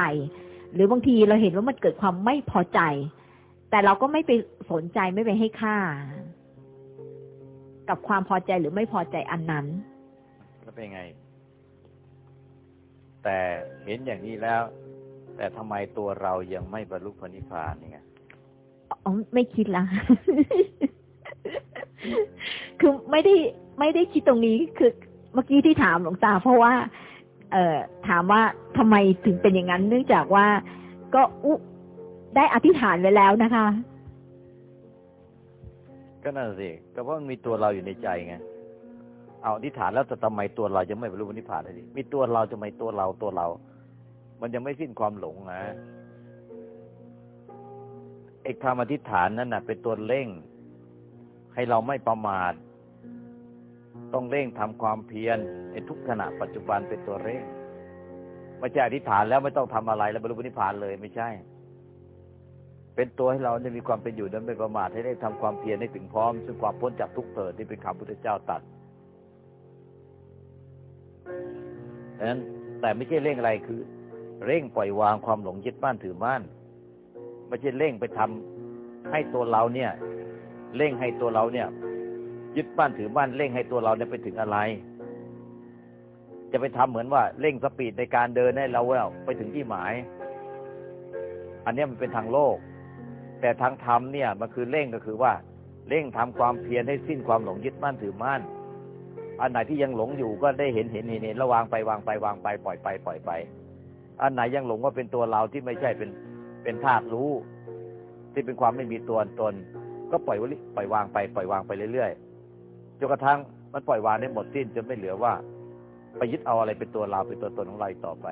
หรือบางทีเราเห็นว่ามันเกิดความไม่พอใจ แต่เราก็ไม่ไปสนใจไม่ไปให้ค่า กับความพอใจหรือไม่พอใจอันนั้นแล้วเป็นไง แต่เห็นอย่างนี้แล้ว แต่ทำไมตัวเรายังไม่บรรลุพระนิพพานนี่ไงอ๋อไม่คิดละคือไม่ได้ไม่ได้คิดตรงนี้คือเมื่อกี้ที่ถามหลวงตาเพราะว่า เอ่อถามว่า ทำไมถึงเป็นอย่างนั้น เนื่องจากว่าก็อุได้อธิษฐานไว้แล้วนะคะ ก็นั่นสิก็เพราะมันมีตัวเราอยู่ในใจไงเอาอธิษฐานแล้วแต่ทำไมตัวเราจะไม่บรรลุนิพพานเลยดิมีตัวเราจะไม่ตัวเราตัวเรา มันยังไม่สิ้นความหลงนะไอ้คำอธิษฐานนั่นน่ะ เป็นตัวเร่ง ให้เราไม่ประมาท ต้องเร่งทำความเพียรในทุกขณะปัจจุบันเป็นตัวเร่ง ไม่ใช่อธิษฐานแล้วไม่ต้องทำอะไร แล้วบรรลุนิพพานเลยไม่ใช่ เป็นตัวให้เราได้มีความเป็นอยู่นั้นไม่ประมาทให้ได้ทำความเพียรให้ถึงพร้อมซึ่งความพ้นจากทุกข์เกิดที่เป็นคำพุทธเจ้าตรัดดังนั้นแต่ไม่ใช่เร่งอะไรคือ เร่งปล่อยวางความหลงยึดมั่นถือมั่นไม่ใช่เร่งไปทำให้ตัวเราเนี่ย เร่งให้ตัวเราเนี่ย ยึดมั่นถือมั่นเร่งให้ตัวเราเนี่ยไปถึงอะไร จะไปทำเหมือนว่าเร่งสปีดในการเดินให้เราไปถึงที่หมาย อันนี้มันเป็นทางโลก แต่ทางธรรมเนี่ยมันคือเร่งก็คือว่าเร่งทำความเพียรให้สิ้นความหลงยึดมั่นถือมั่น อันไหนที่ยังหลงอยู่ก็ได้เห็นเห็นเห็นเห็นระวางไปวางไปวางไปปล่อยไปปล่อยไป อันไหนยังหลงว่าเป็นตัวเราที่ไม่ใช่เป็นเป็นธาตุรู้ ที่เป็นความไม่มีตัวตน ก็ปล่อยวิปล่อยวางไปปล่อยวางไปเรื่อยๆจนกระทั่งมันปล่อยวางได้หมดสิ้นจนไม่เหลือว่า ไปยึดเอาอะไรเป็นตัวเราเป็นตัวตนของเราต่อไป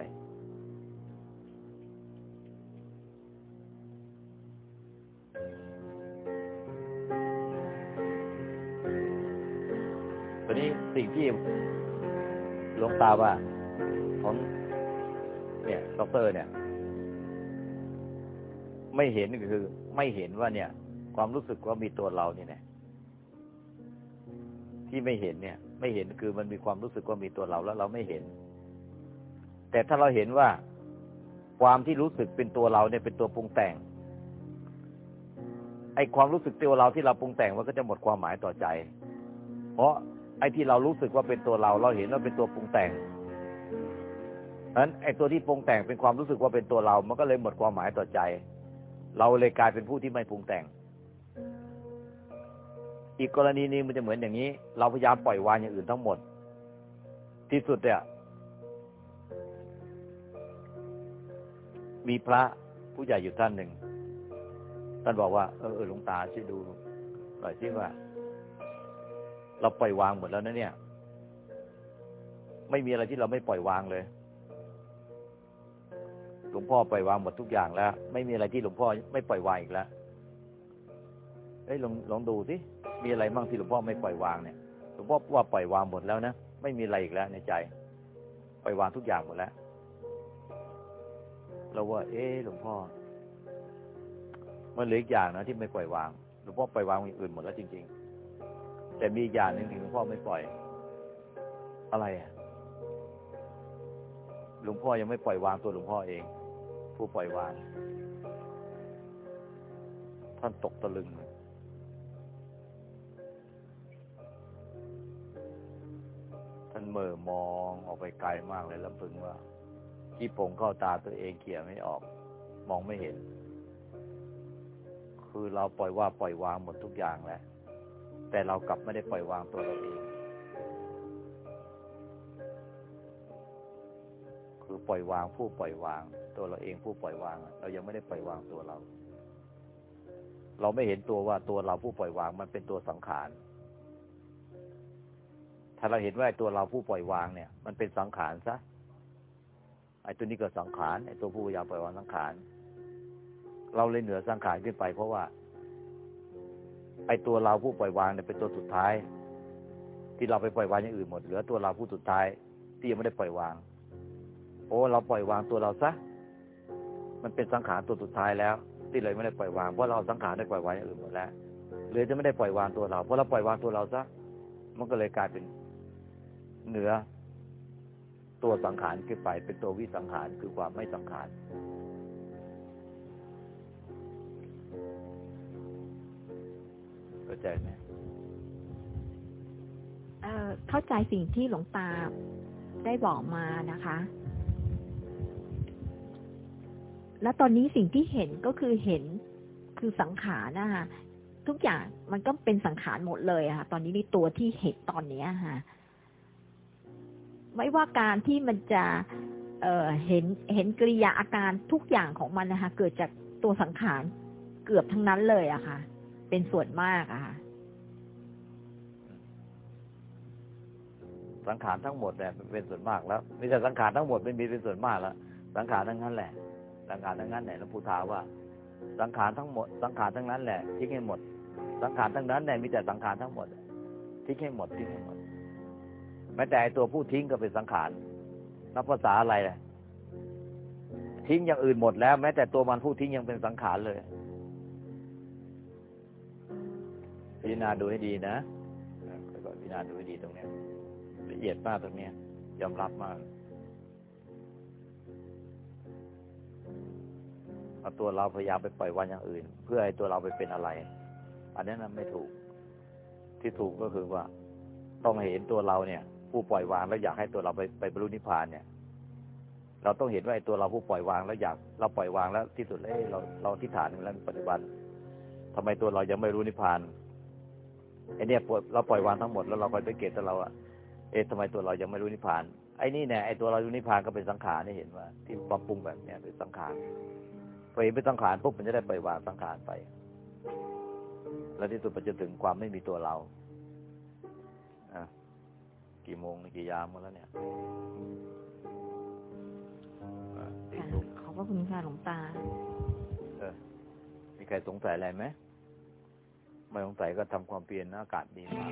ตอนนี้สิ่งที่หลวงตาว่าของเนี่ยด็อกเตอร์เนี่ย ไม่เห็นก็คือ ไม่เห็นว่าเนี่ย ความรู้สึกว่ามีตัวเราเนี่แน่ที่ไม่เห็นเนี่ย ไม่เห็นคือมันมีความรู้สึกว่ามีตัวเราแล้วเราไม่เห็น แต่ถ้าเราเห็นว่าความที่รู้สึกเป็นตัวเราเนี่ยเป็นตัวปรุงแต่ง ไอ้ความรู้สึกตัวเราที่เราปรุงแต่งมันก็จะหมดความหมายต่อใจ เพราะไอ้ที่เรารู้สึกว่าเป็นตัวเรา เราเห็นว่าเป็นตัวปรุงแต่งนั้นไอ้ตัวที่ปรุงแต่งเป็นความรู้สึกว่าเป็นตัวเรา มันก็เลยหมดความหมายต่อใจ เราเลยกลายเป็นผู้ที่ไม่ปรุงแต่ง อีกกรณีนึงมันจะเหมือนอย่างนี้ เราพยายามปล่อยวางอย่างอื่นทั้งหมด ที่สุดเนี่ย มีพระผู้ใหญ่อยู่ท่านหนึ่งท่านบอกว่าเออหลวงตาช่วยดูหน่อยสิว่า เราปล่อยวางหมดแล้วนะเนี่ย ไม่มีอะไรที่เราไม่ปล่อยวางเลยหลวงพ่อปล่อยวางหมดทุกอย่างแล้ว ไม่มีอะไรที่หลวงพ่อไม่ปล่อยวางอีกแล้วเอ้ยลองลองดูสิ มีอะไรบ้างที่หลวงพ่อไม่ปล่อยวางเนี่ยหลวงพ่อว่าปล่อยวางหมดแล้วนะไม่มีอะไรอีกแล้วในใจปล่อยวางทุกอย่างหมดแล้วเราว่า เอ๊หลวงพ่อ มันเหลืออีกอย่างนะที่ไม่ปล่อยวางหลวงพ่อปล่อยวางอย่างอื่นหมดแล้วจริง ๆ แต่มีอย่างหนึ่งที่หลวงพ่อไม่ปล่อย อะไรอะหลวงพ่อยังไม่ปล่อยวางตัวหลวงพ่อเอง ผู้ปล่อยวางท่านตกตะลึง ท่านเมื่อมองออกไปไกลมากเลยลำพึงว่าที่ปงเข้าตาตัวเองเขี่ยไม่ออก มองไม่เห็น คือเราปล่อยว่าปล่อยวางหมดทุกอย่างแล้วแต่เรากลับไม่ได้ปล่อยวางตัวเราเองคือปล่อยวางผู้ปล่อยวาง ตัวเราเองผู้ปล่อยวาง เรายังไม่ได้ปล่อยวางตัวเรา เราไม่เห็นตัวว่าตัวเราผู้ปล่อยวางมันเป็นตัวสังขาร ถ้าเราเห็นว่าไอ้ตัวเราผู้ปล่อยวางเนี่ย มันเป็นสังขารซะไอ้ตัวนี้ก็สังขารไอ้ตัวผู้พยายามปล่อยวางสังขาร เราเลยเหนือสังขารขึ้นไป เพราะว่าไอ้ตัวเราผู้ปล่อยวางเนี่ยเป็นตัวสุดท้าย ที่เราไปปล่อยวางอย่างอื่นหมดเหลือตัวเราผู้สุดท้าย ที่ยังไม่ได้ปล่อยวาง โอ้ เราปล่อยวางตัวเราซะมันเป็นสังขารตัวสุดท้ายแล้ว ที่เลยไม่ได้ปล่อยวางเพราะเราสังขารได้ปล่อยวางอย่างอื่นหมดแล้วเลยจะไม่ได้ปล่อยวางตัวเราเพราะเราปล่อยวางตัวเราซะมันก็เลยกลายเป็น เหนือตัวสังขารขึ้นไปเป็นตัววิสังขารคือความไม่สังขารเข้าใจไหมเอ่อเข้าใจสิ่งที่หลวงตาได้บอกมานะคะ แล้วตอนนี้สิ่งที่เห็นก็คือเห็นคือสังขารนะคะทุกอย่างมันก็เป็นสังขารหมดเลยค่ะ ตอนนี้ในตัวที่เห็นตอนนี้ค่ะ ไม่ว่าการที่มันจะเเห็นเห็นกริยาอาการทุกอย่างของมันนะคะ เกิดจากตัวสังขารเกือบทั้งนั้นเลยอะค่ะ เป็นส่วนมากอะค่ะ สังขารทั้งหมดเนี่ยเป็นส่วนมากแล้วมีแต่สังขารทั้งหมดไม่มีเป็นส่วนมากแล้วสังขารทั้งนั้นแหละ สังขารทั้งนั้นแหละหลวงปู่ทาว่า สังขารทั้งหมด สังขารทั้งนั้นแหละทิ้งให้หมด สังขารทั้งนั้นเนี่ยมีแต่สังขารทั้งหมดทิ้งให้หมดทิ้งให้หมด ม้แต่ตัวผู้ทิ้งก็เป็นสังขารนับภาษาอะไรเลยทิ้งอย่างอื่นหมดแล้ว แม้แต่ตัวมันผู้ทิ้งยังเป็นสังขารเลย พิจารณาดูให้ดีนะค่อยๆพิจารณาดูให้ดีตรงเนี้ยละเอียดมากตรงเนี้ยยอมรับมากเอาตัวเราพยายามไปปล่อยวางอย่างอื่น เพื่อให้ตัวเราไปเป็นอะไร อันนี้นั้นไม่ถูก ที่ถูกก็คือว่า ต้องเห็นตัวเราเนี่ย ผู้ปล่อยวางแล้วอยากให้ตัวเราไปไปบรรลุนิพพานเนี่ย เราต้องเห็นว่าไอ้ตัวเราผู้ปล่อยวางแล้วอยากเราปล่อยวางแล้วที่สุดเลยเราเราที่ฐานแล้วปัจจุบันทำไมตัวเรายังไม่รู้นิพพานไอ้เนี่ยเราปล่อยวางทั้งหมดแล้วเราคอยสังเกตตัวเราอะเอ๊ะทำไมตัวเรายังไม่รู้นิพพานไอ้นี่เนี่ยไอ้ตัวเรารู้นิพพานก็เป็นสังขารนี่เห็นว่า ที่ปรับปรุงแบบเนี้ยเป็นสังขารพอเห็นเป็นสังขารปุ๊บมันจะได้ปล่อยวางสังขารไป แล้วที่สุดมันจะถึงความไม่มีตัวเรา กี่โมงกี่ยามกันแล้วเนี่ยอะสี่ค่ะทุ่มขอบพระคุณค่ะหลวงตา เออ มีใครสงสัยอะไรไหมไม่สงสัยก็ทำความเปลี่ยนนะอากาศดีมาก